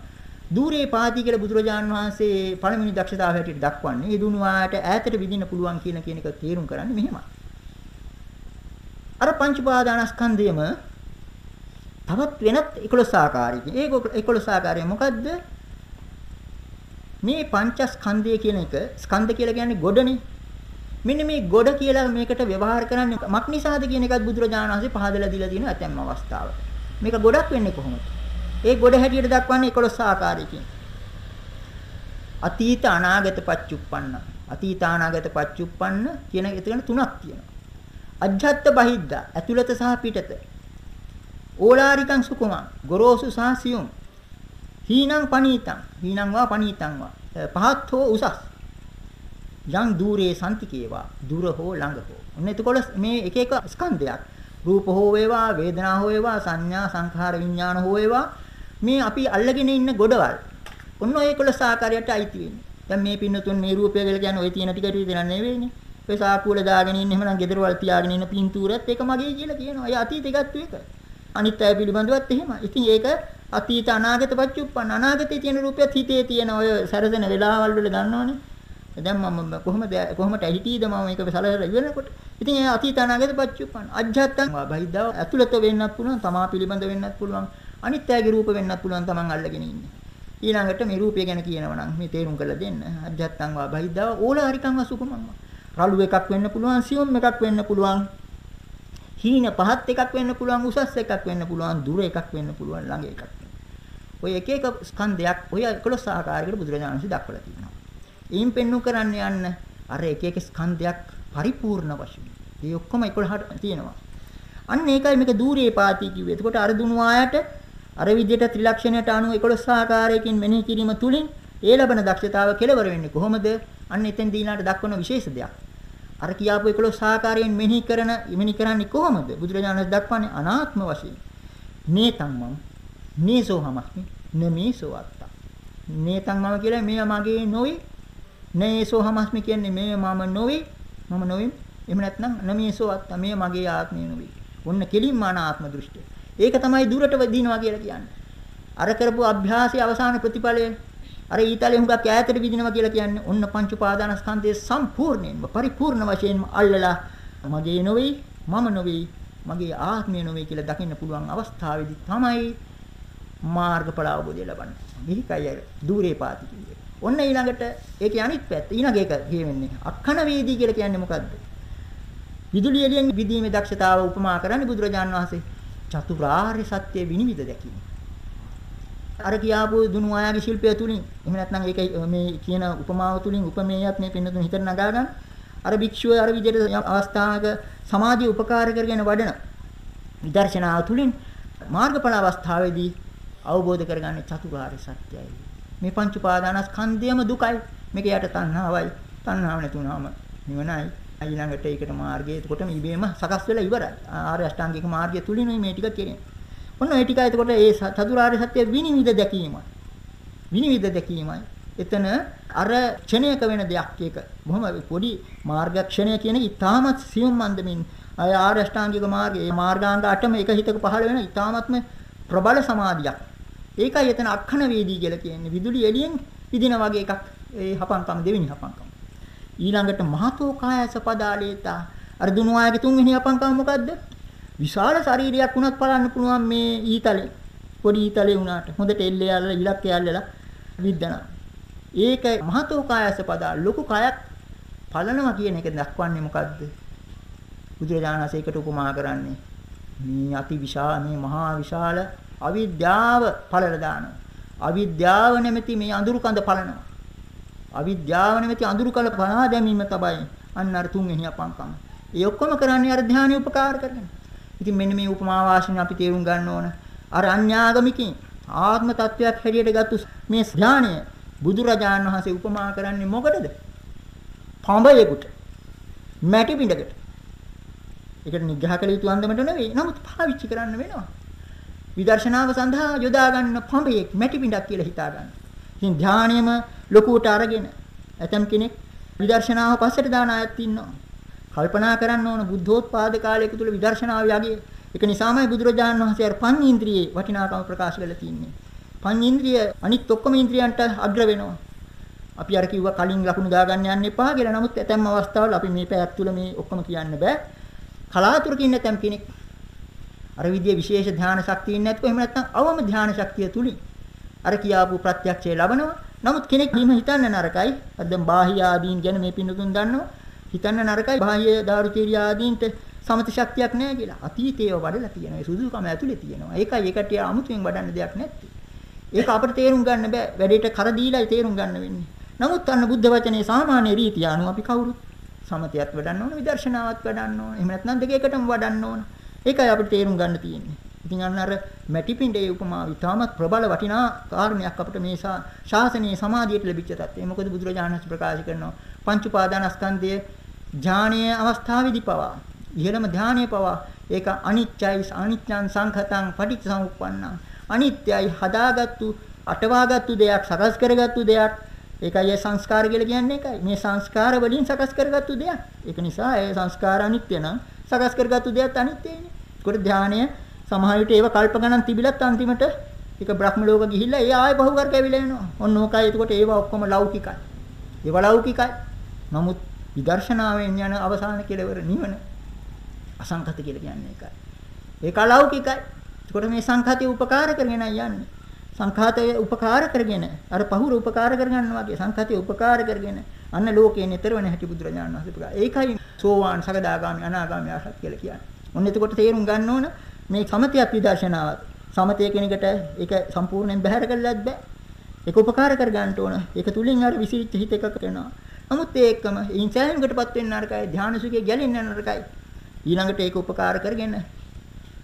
দূරේ පාති කියලා බුදුරජාන් වහන්සේ පළමුනි දක්ෂතාව හැටියට දක්වන්නේ. ඒ දුණු ආයට ඈතට විදින්න පුළුවන් කියන කියන එක තේරුම් කරන්නේ මෙහෙමයි. අර පංච පාදානස්කන්ධයම තවත් වෙනත් 11 ආකාරයකින්. ඒ 11 ආකාරය මොකද්ද? මේ පංචස්කන්ධය කියන එක ස්කන්ධ කියලා කියන්නේ ගොඩනේ. මෙන්න මේ ගොඩ කියලා මේකට ව්‍යවහාර කරන්නේ මක් නිසාද කියන එකත් බුදුරජාණන් වහන්සේ පහදලා දීලා තියෙන ඇතැම් අවස්ථාවක. මේක ගොඩක් වෙන්නේ කොහොමද? ඒ ගොඩ හැටියට දක්වන්නේ 11 ආකාරයකින්. අතීත අනාගත පච්චුප්පන්න. අතීත අනාගත පච්චුප්පන්න කියන එතන තුනක් තියෙනවා. අජ්ජත් බහිද්ද ඇතුළත සහ පිටත. ඕලාරිකං සුකුමං ගොරෝසු සහ සියුම්. හීනං පනීතං හීනං වා පනීතං වා පහත් හෝ උසස්. යම් দূරේ සම්තිකේවා දුර හෝ ළඟ හෝ. ඔන්න එතකොට මේ එක එක ස්කන්ධයක් රූප හෝ වේවා වේදනා හෝ වේවා සංඥා සංඛාර විඥාන හෝ වේවා මේ අපි අල්ලගෙන ඉන්න ගොඩවල් ඔන්න ඔය 11 ආකාරයට අයිති වෙන්නේ. දැන් මේ පින්නතුන් මේ රූපය කියලා කියන්නේ ඔය තියෙන ටිකට විතර නෙවෙයිනේ. ඔය සාකුවල දාගෙන ඉන්න එහෙමනම් ගෙදරවල් තියාගෙන ඉන්න පින්තූරත් ඒක මගේ කියලා කියනවා. ඒ අතීත එකත් ඒක. අනිත් අය පිළිබඳවත් එහෙමයි. ඉතින් ඒක අතීත අනාගත පච්චුප්පන්න අනාගතයේ තියෙන රූපයත් හිතේ තියෙන ඔය සැරසෙන වෙලාවල් වල දන්නවනේ. දැන් මම කොහොමද කොහොමද හිතීද මම මේක සලසලා ඉවරනකොට. ඉතින් ඒ අතීත අනාගත පච්චුප්පන්න අජ්ජත්තං බහිද්දාව ඇතුළත වෙන්නත් පුළුවන්, තමා පිළිබඳ වෙන්නත් පුළුවන්. අනිත් අයගේ රූප වෙන්නත් පුළුවන් Taman අල්ලගෙන ඉන්නේ. ඊළඟට මේ රූපය ගැන කියනවා නම් මේ තේරුම් කරලා දෙන්න. අජත්තං වා බහිද්දාව ඕලාරිකං වා සුකුමං. රළු එකක් වෙන්න පුළුවන්, සියුම් එකක් වෙන්න පුළුවන්. හීන පහත් එකක් වෙන්න පුළුවන්, උසස් එකක් වෙන්න පුළුවන්, දුර එකක් වෙන්න පුළුවන්, ළඟ එකක්. ඔය එක එක ස්කන්ධයක් ඔය 11 ආකාරයකට බුදුරජාණන් වහන්සේ දක්වලා තියෙනවා. ඊයින් පෙන්වු කරන්න යන්න අර එක එක ස්කන්ධයක් පරිපූර්ණ වශයෙන්. මේ ඔක්කොම 11ට තියෙනවා. අන්න ඒකයි මේක দূරේ පාති කිව්වේ. එතකොට අර දුනු ආයට අර විදිහට ත්‍රිලක්ෂණයට අනුව 11 ආකාරයකින් මෙනෙහි කිරීම තුලින් ඒ ලබන දක්ෂතාව කෙලවර වෙන්නේ කොහොමද? අන්න එතෙන් දීලාට දක්වන විශේෂ දෙයක්. අර කියාපු 11 ආකාරයෙන් මෙනෙහි කරන මෙනෙහි කරන්නේ කොහොමද? බුදුරජාණන් දක්වන්නේ අනාත්ම වශයෙන්. නේතං මම නේසෝ හමස්මි නමේසෝ අත්තා. නේතං මම කියලා මේ මගේ නොවේ. නේසෝ හමස්මි කියන්නේ මේ මම නොවේ. මම නොවේ. එහෙම නැත්නම් නමේසෝ අත්තා මේ මගේ ආත්මය නොවේ. ඔන්න කෙලින්ම අනාත්ම දෘෂ්ටිය. ඒක තමයි දුරට වදිනවා කියලා කියන්නේ. අර කරපු අභ්‍යාසයේ අවසාන ප්‍රතිඵලය අර ඊතලෙ හුඟක් ඈතට විදිනවා කියලා කියන්නේ ඔන්න පංච උපාදානස්කන්ධයේ සම්පූර්ණයෙන්ම පරිපූර්ණ වශයෙන්ම අල්ලලා මගේ නොවේ මම නොවේ මගේ ආත්මය නොවේ කියලා දකින්න පුළුවන් අවස්ථාවේදී තමයි මාර්ගඵල අවබෝධය ලබන්නේ. මේකයි අර দূරේ පාති කියන්නේ. ඔන්න ඊළඟට ඒකේ අනිත් පැත්ත ඊළඟ එක කියවෙන්නේ අක්ඛන වේදී කියලා කියන්නේ මොකද්ද? විදුලි එළියෙන් විදීමේ දක්ෂතාව උපමා කරන්නේ බුදුරජාන් වහන්සේ. චතුරාර්ය සත්‍ය විනිවිද දැකීම. අර කියාපු දුනු ආයාගේ ශිල්පය තුලින් එහෙම නැත්නම් ඒක මේ කියන උපමාව තුලින් උපමේයත් මේ පින්නතුන් හිතට නගා ගන්න. අර භික්ෂුව අර විදිහට අවස්ථාවක සමාධිය උපකාර කරගෙන වඩන විදර්ශනාව තුලින් මාර්ගඵල අවස්ථාවේදී අවබෝධ කරගන්නේ චතුරාර්ය සත්‍යයයි. මේ පංච උපාදානස්කන්ධයම දුකයි. මේක යට තණ්හාවයි. තණ්හාව නැතුනම නිවනයි. ඊළඟට ඒකට මාර්ගය එතකොට ඉබේම සකස් වෙලා ඉවරයි. ආර්ය අෂ්ටාංගික මාර්ගය තුලිනුයි මේ ටික කෙරෙන්නේ. ඔන්න ඒ ටික එතකොට ඒ චතුරාර්ය සත්‍ය විනිවිද දැකීමයි. විනිවිද දැකීමයි. එතන අර ක්ෂණයක වෙන දෙයක් ඒක. බොහොම පොඩි මාර්ගක්ෂණය කියන ඉතාමත් සියුම් මන්දමින් අය ආර්ය අෂ්ටාංගික මාර්ගයේ මාර්ගාංග 8ම එක හිතක පහළ වෙන ඉතාමත්ම ප්‍රබල සමාධියක්. ඒකයි එතන අක්ෂණ වේදී කියලා කියන්නේ. විදුලි එළියෙන් විදින වගේ එකක්. ඒ හපංකම දෙවෙනි හපංකම. ඊළඟට මහතෝ කායස පදාලේතා අර දුනු ආයගේ තුන්වෙනි අපංකම මොකද්ද විශාල ශරීරයක් වුණත් බලන්න පුළුවන් මේ ඊතලේ. පොඩි ඊතලේ වුණාට. හොඳට එල්ලේ යල්ලා ඉලක්කේ යල්ලලා විද්දනවා ඒක මහතෝ කායස පදා. ලොකු කයක් පලනවා කියන එක දක්වන්නේ මොකද්ද? බුදුරජාණන් වහන්සේ ඒකට උපමා කරන්නේ. මේ අති විශාල මේ මහා විශාල අවිද්‍යාව පළල දානවා. අවිද්‍යාව නැමැති මේ අඳුරු කඳ පලනවා. අවිද්‍යාව නැමැති අඳුරු කල පනා දැමීම තමයි අන්න අර තුන්වෙනි අපංකම. ඒ ඔක්කොම කරන්නේ අර ධානය උපකාර කරගෙන. ඉතින් මෙන්න මේ උපමා වාසින් අපි තේරුම් ගන්න ඕන. අර අඥාගමිකින් ආත්ම තත්වයක් හැටියට ගත්තු මේ ධානය බුදුරජාණන් වහන්සේ උපමා කරන්නේ මොකටද? පඹයෙකුට. මැටි පිටකට. ඒකට නිග්‍රහ කළ යුතු අන්දමට නෙවෙයි. නමුත් පාවිච්චි කරන්න වෙනවා. විදර්ශනාව සඳහා යොදා ගන්න පඹයෙක් මැටි පිටක් කියලා හිතා ගන්න. ඉතින් ධානයම ලොකුවට අරගෙන ඇතම් කෙනෙක් විදර්ශනාව පස්සට දාන අයත් ඉන්නවා. කල්පනා කරන්න ඕන බුද්ධෝත්පාද කාලයක තුල විදර්ශනාව යගේ. ඒක නිසාමයි බුදුරජාණන් වහන්සේ අර පං ඉන්ද්‍රියේ වටිනාකම ප්‍රකාශ කරලා තින්නේ. පංචේන්ද්‍රිය අනිත් ඔක්කොම ඉන්ද්‍රියන්ට අග්‍ර වෙනවා. අපි අර කිව්වා කලින් ලකුණු දාගන්න යන්න එපා කියලා. නමුත් ඇතැම් අවස්ථාවල අපි මේ පැයක් තුල මේ ඔක්කොම කියන්න බෑ. කලාතුරකින් නැතම් කෙනෙක් අර විදිය විශේෂ ධානා ශක්තියින් නැත්නම් එහෙම නැත්නම් අවම ධානා ශක්තිය තුලින් අර කියාපු ප්‍රත්‍යක්ෂය ලබනවා. නමුත් කෙනෙක් හිම හිතන්න නරකයි. අද දැන් බාහ්‍ය ආදීන් ගැන මේ පින්නතුන් දන්නවා. හිතන්න නරකයි බාහ්‍ය දාරුචීරිය ආදීන්ට සමත ශක්තියක් නැහැ කියලා. අතීතේව වඩලා තියෙනවා. ඒ සුදුකම ඇතුලේ තියෙනවා. ඒකයි ඒකට අමුතුවෙන් වඩන්න දෙයක් නැත්තේ. ඒක අපිට තේරුම් ගන්න බෑ. වැඩේට කර දීලායි තේරුම් ගන්න වෙන්නේ. නමුත් අන්න බුද්ධ වචනේ සාමාන්‍ය රීතිය අනුව අපි කවුරුත් සමතයත් වඩන්න ඕන, විදර්ශනාවත් වඩන්න ඕන. එහෙම නැත්නම් දෙක එකටම වඩන්න ඕන. ඒකයි අපිට තේරුම් ගන්න තියෙන්නේ. ඉතින් අන්න අර මැටි පිඬේ උපමාව ඉතාමත් ප්‍රබල වටිනා කාරණයක් අපිට මේ ශාසනීය සමාධියට ලැබිච්ච තත්ත්වය. මොකද බුදුරජාණන් වහන්සේ ප්‍රකාශ කරනවා පංච උපාදානස්කන්ධයේ ඥානීය අවස්ථාවේදී පවා. ඉහළම ධානයේ පවා. ඒක අනිත්‍යයි අනිත්‍යං සංඛතං පටිච්චසමුප්පන්නං. අනිත්‍යයි හදාගත්තු අටවාගත්තු දෙයක් සකස් කරගත්තු දෙයක්. ඒකයි ඒ සංස්කාර කියලා කියන්නේ ඒකයි. මේ සංස්කාර වලින් සකස් කරගත්තු දෙයක්. ඒක නිසා ඒ සංස්කාර අනිත්‍ය නම් සකස් කරගත්තු දෙයක් අනිත්‍යයිනේ ඒකට ධානය සමහර විට ඒව කල්ප ගණන් තිබිලත් අන්තිමට ඒක බ්‍රහ්ම ලෝක ගිහිල්ලා ඒ ආයෙ බහුවර කැවිලා එනවා. ඔන්න ඕකයි. එතකොට ඒව ඔක්කොම ලෞකිකයි. ඒව ලෞකිකයි. නමුත් විදර්ශනාවෙන් යන අවසාන කෙලවර නිවන අසංකත කියලා කියන්නේ ඒකයි. ඒක අලෞකිකයි. ඒකට මේ සංඛාතය උපකාර කරගෙන යන්නේ. සංඛාතය උපකාර කරගෙන අර පහුර උපකාර කරගන්න වගේ සංඛාතය උපකාර කරගෙන අන්න ලෝකේ නිතර වෙන හැටි බුදුරජාණන් වහන්සේ ප්‍රකාශ. ඒකයි සෝවාන් සකදාගාමි අනාගාමි ආසත් කියලා කියන්නේ. ඔන්න එතකොට තේරුම් ගන්න ඕන මේ සමතයක් විදර්ශනාවක්. සමතය කෙනෙකුට ඒක සම්පූර්ණයෙන් බැහැර කළත් බෑ. ඒක උපකාර කර ගන්න ඕන. ඒක තුලින් අර විසිරිච්ච හිත එකක කරනවා. නමුත් ඒකම ඉන්සයන්කටපත් වෙන්න නරකයි, ධානය සුඛය ගැලෙන්න නරකයි. ඊළඟට ඒක උපකාර කරගෙන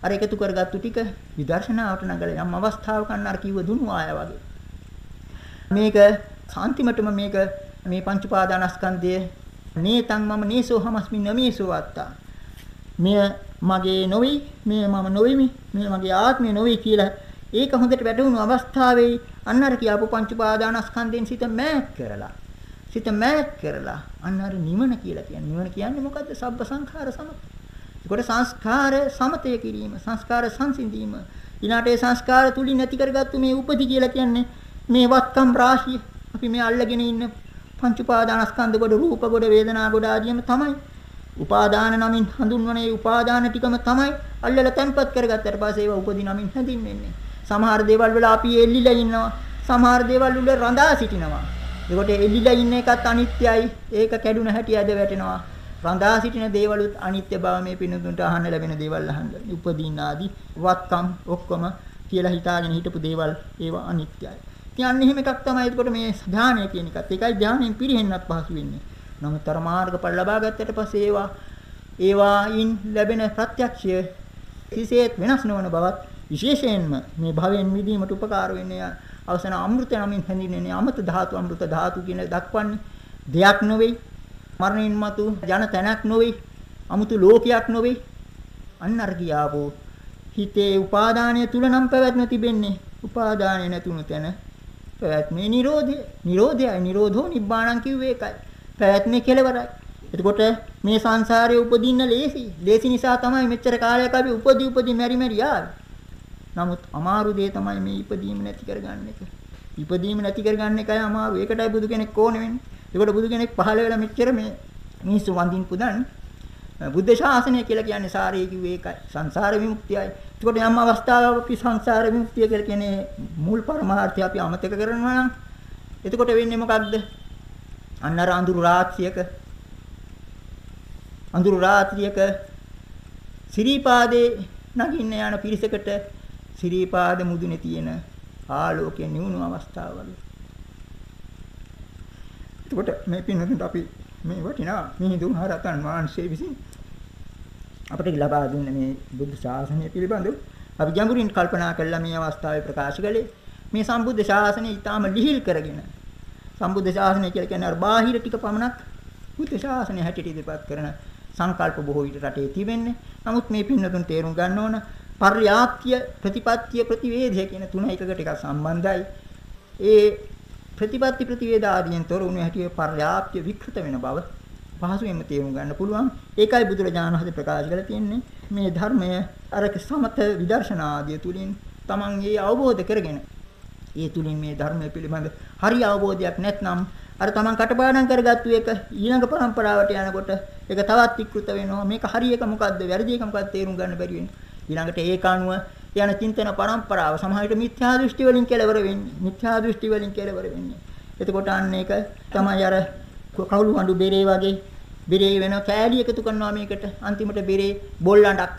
අර එකතු කරගත්තු ටික විදර්ශනාවට නගලා යම් අවස්ථාවක අන්න කිව්ව දුනු ආය වගේ. මේක සාන්තිමටම මේක මේ පංච පාදානස්කන්ධය නේතං මම නේසෝ හමස්මි නමේසෝ අත්තා. මෙය මගේ නොවේ, මෙය මම නොවෙමි, මෙය මගේ ආත්මය නොවේ කියලා ඒක හොඳට වැටහුණු අවස්ථාවේ අන්න අර කියාපු පංච පාදානස්කන්ධයෙන් සිත මෑත් කරලා සිත මෑත් කරලා අන්න අර නිවන කියලා කියන්නේ. නිවන කියන්නේ මොකද්ද? සබ්බ සංඛාර සමත. ඒකට සංස්කාර සමතය කිරීම, සංස්කාර සංසිඳීම. ඊළාට ඒ සංස්කාර තුලින් නැති කරගත්තු මේ උපදි කියලා කියන්නේ මේ වත්කම් රාශිය. අපි මේ අල්ලගෙන ඉන්න පංච උපාදානස්කන්ධ කොට රූප කොට වේදනා කොට ආදියම තමයි. උපාදාන නමින් හඳුන්වන ඒ උපාදාන ටිකම තමයි අල්ලලා තැම්පත් කරගත්තට පස්සේ ඒවා උපදි නමින් හැඳින්වෙන්නේ. සමහර දේවල් වල අපි එල්ලිලා ඉන්නවා. සමහර දේවල් වල රඳා සිටිනවා. ඒකට එල්ලිලා ඉන්න එකත් අනිත්‍යයි. ඒක කැඩුන හැටි අද වැටෙනවා. රඳා සිටින දේවලුත් අනිත්‍ය බව මේ පිනුතුන්ට අහන්න ලැබෙන දේවල් අහන්න. උපදීන ආදී වත්කම් ඔක්කොම කියලා හිතාගෙන හිටපු දේවල් ඒවා අනිත්‍යයි. කියන්නේ එහෙම එකක් තමයි එතකොට මේ ධානය කියන එකත්. ඒකයි ධානයෙන් පිරෙහෙන්නත් පහසු වෙන්නේ. නමුත් අර මාර්ගඵල ලබා ගත්තට පස්සේ ඒවා ඒවායින් ලැබෙන ප්‍රත්‍යක්ෂය කිසිසේත් වෙනස් නොවන බවත් විශේෂයෙන්ම මේ භවයෙන් මිදීමට උපකාර වෙන්නේ අවසන අමෘත නමින් හැඳින්වෙන්නේ අමත ධාතු අමෘත ධාතු කියන දක්වන්නේ දෙයක් නොවේ. මරණින් මතු ජන තැනක් නොවේ. අමුතු ලෝකයක් නොවේ. අන්න අර කියාවෝ. හිතේ උපාදානය තුල නම් පැවැත්ම තිබෙන්නේ. උපාදානය නැතුණු තැන පැවැත්මේ නිරෝධය. නිරෝධයයි. නිරෝධෝ නිබ්බාණං කිව්වේ ඒකයි. පැවැත්මේ කෙලවරයි. එතකොට මේ සංසාරයේ උපදින්න ලේසි ලේසි නිසා තමයි මෙච්චර කාලයක් අපි උපදි උපදි මෙරි මෙරි ආවේ නමුත් අමාරු දේ තමයි මේ ඉපදීම නැති කරගන්න එක. ඉපදීම නැති කරගන්න එකයි අමාරු. ඒකටයි බුදු කෙනෙක් ඕනේ වෙන්නේ. ඒකට බුදු කෙනෙක් පහළ වෙලා මෙච්චර මේ මිනිස්සු වඳින් පුදන් බුද්ධ ශාසනය කියලා කියන්නේ සාරේ කිව්වේ ඒකයි. සංසාර විමුක්තියයි. ඒකට යම් අවස්ථාවක අපි සංසාර විමුක්තිය කියලා කියන්නේ මූල පරමාර්ථය අපි අමතක කරනවා නම් එතකොට වෙන්නේ මොකක්ද? අන්නර අඳුරු රාත්‍රියක අඳුරු රාත්‍රියක සිරිපාදේ නගින්න යන පිරිසකට සිරිපාද මුදුනේ තියෙන ආලෝකයේ නිවුණු අවස්ථාවවල. එතකොට මේ පින්නතුන්ට අපි මේ වටිනා මිහිඳු මහරහතන් වහන්සේ විසින් අපට ලබා දුන්න මේ බුද්ධ ශාසනය පිළිබඳව අපි ගැඹුරින් කල්පනා කළා මේ අවස්ථාවේ ප්‍රකාශ කළේ මේ සම්බුද්ධ ශාසනය ඊටාම ලිහිල් කරගෙන සම්බුද්ධ ශාසනය කියලා කියන්නේ අර බාහිර ටික පමණක් බුද්ධ ශාසනය හැටියට ඉදිරිපත් කරන සංකල්ප බොහෝ විට රටේ තිබෙන්නේ. නමුත් මේ පින්නතුන් තේරුම් ගන්න ඕන පර්යාප්තිය ප්‍රතිපත්තිය ප්‍රතිවේධය කියන තුන එකකට එකක් සම්බන්ධයි. ඒ ප්‍රතිපත්ති ප්‍රතිවේද ආදියෙන් තොර වුණු හැටියේ පර්යාප්තිය විකෘත වෙන බව පහසුවෙන්ම තේරුම් ගන්න පුළුවන්. ඒකයි බුදුරජාණන් වහන්සේ ප්‍රකාශ කරලා තියෙන්නේ මේ ධර්මය අර සමත විදර්ශනා ආදිය තුලින් Taman ඒ අවබෝධ කරගෙන ඒ තුලින් මේ ධර්මය පිළිබඳ හරි අවබෝධයක් නැත්නම් අර Taman කටපාඩම් කරගත්තු එක ඊළඟ પરම්පරාවට යනකොට ඒක තවත් විකෘත වෙනවා. මේක හරි එක මොකද්ද? වැරදි එක මොකද්ද තේරුම් ගන්න බැරි වෙනවා. ඊළඟට ඒක අනුව යන චින්තන પરම්පරාව සමහරවිට මිත්‍යා දෘෂ්ටි වලින් කෙලවර වෙන්නේ. මිත්‍යා දෘෂ්ටි වලින් කෙලවර වෙන්නේ. එතකොට අන්න ඒක තමයි අර කවුළු වඬු බෙරේ වගේ බෙරේ වෙන කෑලි එකතු කරනවා මේකට. අන්තිමට බෙරේ බොල් අඬක්.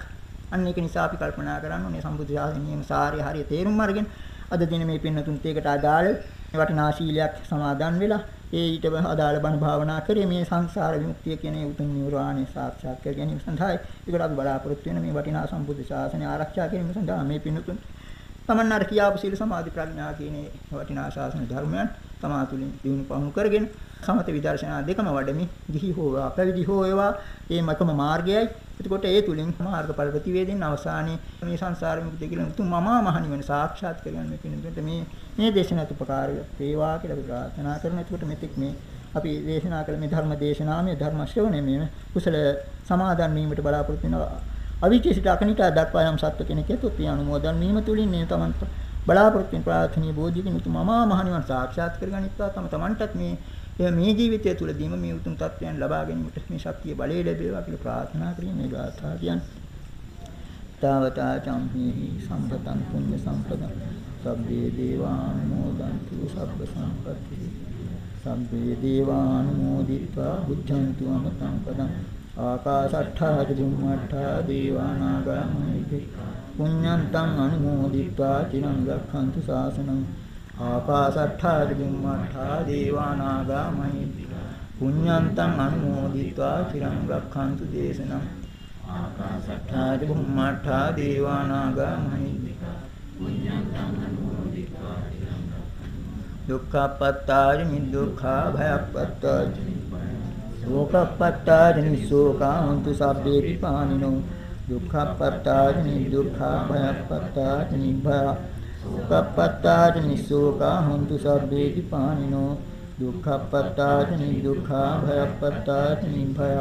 අන්න ඒක නිසා අපි කල්පනා කරන්න ඕනේ සම්බුද්ධ ශාසනයේම සාරය හරිය තේරුම් අරගෙන අද දින මේ පින්නතුන්ට ඒකට අදාළ වටිනා ශීලයක් සමාදන් වෙලා ඒ ඊට අදාළ බණ භාවනා කරේ මේ සංසාර විමුක්තිය කියන උතුම් නිර්වාණය සාක්ෂාත් කර ගැනීම සඳහායි ඒකට අපි බලාපොරොත්තු වෙන මේ වටිනා සම්බුද්ධ ශාසනය ආරක්ෂා කිරීම සඳහා මේ පිණුතුන් තමන් අර කියාපු සීල සමාධි ප්‍රඥා කියන වටිනා ශාසන ධර්මයන් තමා තුළින් දිනු පහු කරගෙන සමත විදර්ශනා දෙකම වඩමි ගිහි හෝ පැවිදි හෝ ඒවා මේ මකම මාර්ගයයි එතකොට ඒ තුලින් මාර්ගඵල ප්‍රතිවේදින් අවසානයේ මේ සංසාර මුක්තිය කියලා උතුම් මමා මහ නිවන සාක්ෂාත් කරගන්න මේ පිණිසට මේ මේ දේශනාවට උපකාර වේවා කියලා අපි ප්‍රාර්ථනා කරනවා. එතකොට මෙතෙක් මේ අපි දේශනා කළ මේ ධර්ම දේශනාව මේ ධර්ම ශ්‍රවණය මේ කුසල සමාදන් වීමට බලාපොරොත්තු වෙනවා. අවිචේසිත අකනිතා දක්වා යම් සත්ව කෙනෙක් යතොත් ඒ අනුමෝදන් වීම තුලින් මේ තමන්ට බලාපොරොත්තු වෙන ප්‍රාර්ථනීය බෝධියකින් උතුම් මමා මහ නිවන සාක්ෂාත් කරගනිත්වා තම තමන්ටත් මේ ඒ මේ ජීවිතය තුළදීම මේ උතුම් තත්වයන් ලබා ගැනීමට මේ ශක්තිය බලය ලැබේවා කියලා ප්‍රාර්ථනා කරමින් මේ ගාථා කියන්නේ. තාවතා චම්හි සම්පතං පුඤ්ඤ සම්පතං සබ්බේ දේවානුමෝදන්තු සබ්බ සම්පති. සබ්බේ දේවානුමෝදිත්වා බුද්ධන්තු අමතං පදං ආකාශට්ඨා චුම්මට්ඨා දේවානාගාමිති. පුඤ්ඤන්තං අනුමෝදිත්වා චිරං රක්ඛන්තු ශාසනං ආකාසට්ඨා චුම්මට්ඨා දේවානාගා මහිද්దికා පුඤ්ඤන්තං අනුමෝදිत्वा චිරං රක්ඛන්තු දේශනම් ආකාසට්ඨා චුම්මට්ඨා දේවානාගා මහිද්దికා පුඤ්ඤන්තං අනුමෝදිत्वा දුක්ඛපත්තාරි මිදුක්ඛා භයපත්තාරි ශෝකපත්තාරි නිසෝකා හොන්තු සබ්බේ විපානිනෝ දුක්ඛපත්තාරි නිදුක්ඛා භයපත්තාරි නිබ්බා දුක්ඛපත්තාච නිස්සෝකා හොන්තු සබ්බේති පානිනෝ දුක්ඛපත්තාච නිදුක්ඛා භයපත්තාච නිභය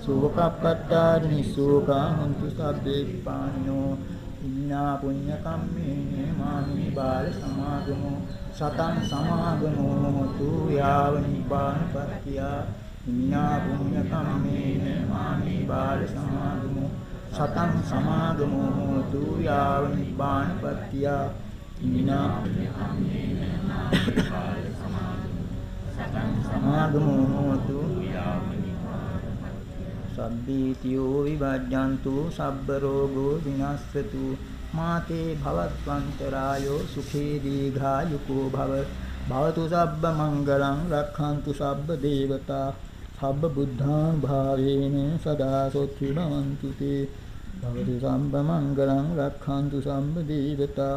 සෝකපත්තාච නිස්සෝකා හොන්තු සබ්බේති පානිනෝ ඉන්නා පුඤ්ඤ කම්මේන මාමි බාල සමාගමෝ සතං සමාගමෝ තු යාව නිපානපත්තිය ඉන්නා පුඤ්ඤ කම්මේන මාමි බාල සමාගමෝ සතං සමාගමෝ තු යාව නිපානපත්තිය විනා සමාගමෝ හෝතු සබ්බීතියෝ විවජ්ජන්තු සබ්බ රෝගෝ විනස්සතු මාතේ භවත්වන්තරායෝ සුඛේ දීඝායුකෝ භව භවතු සබ්බ මංගලං රක්ඛන්තු සබ්බ දේවතා සබ්බ බුද්ධාන් භාවේන සදා සොත්ති භවන්තු තේ භවතු සම්බ මංගලං රක්ඛන්තු සම්බ දේවතා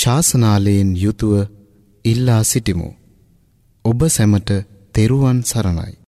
ශාසනාලයෙන් යුතුව ඉල්ලා සිටිමු. ඔබ සැමට තෙරුවන් සරණයි.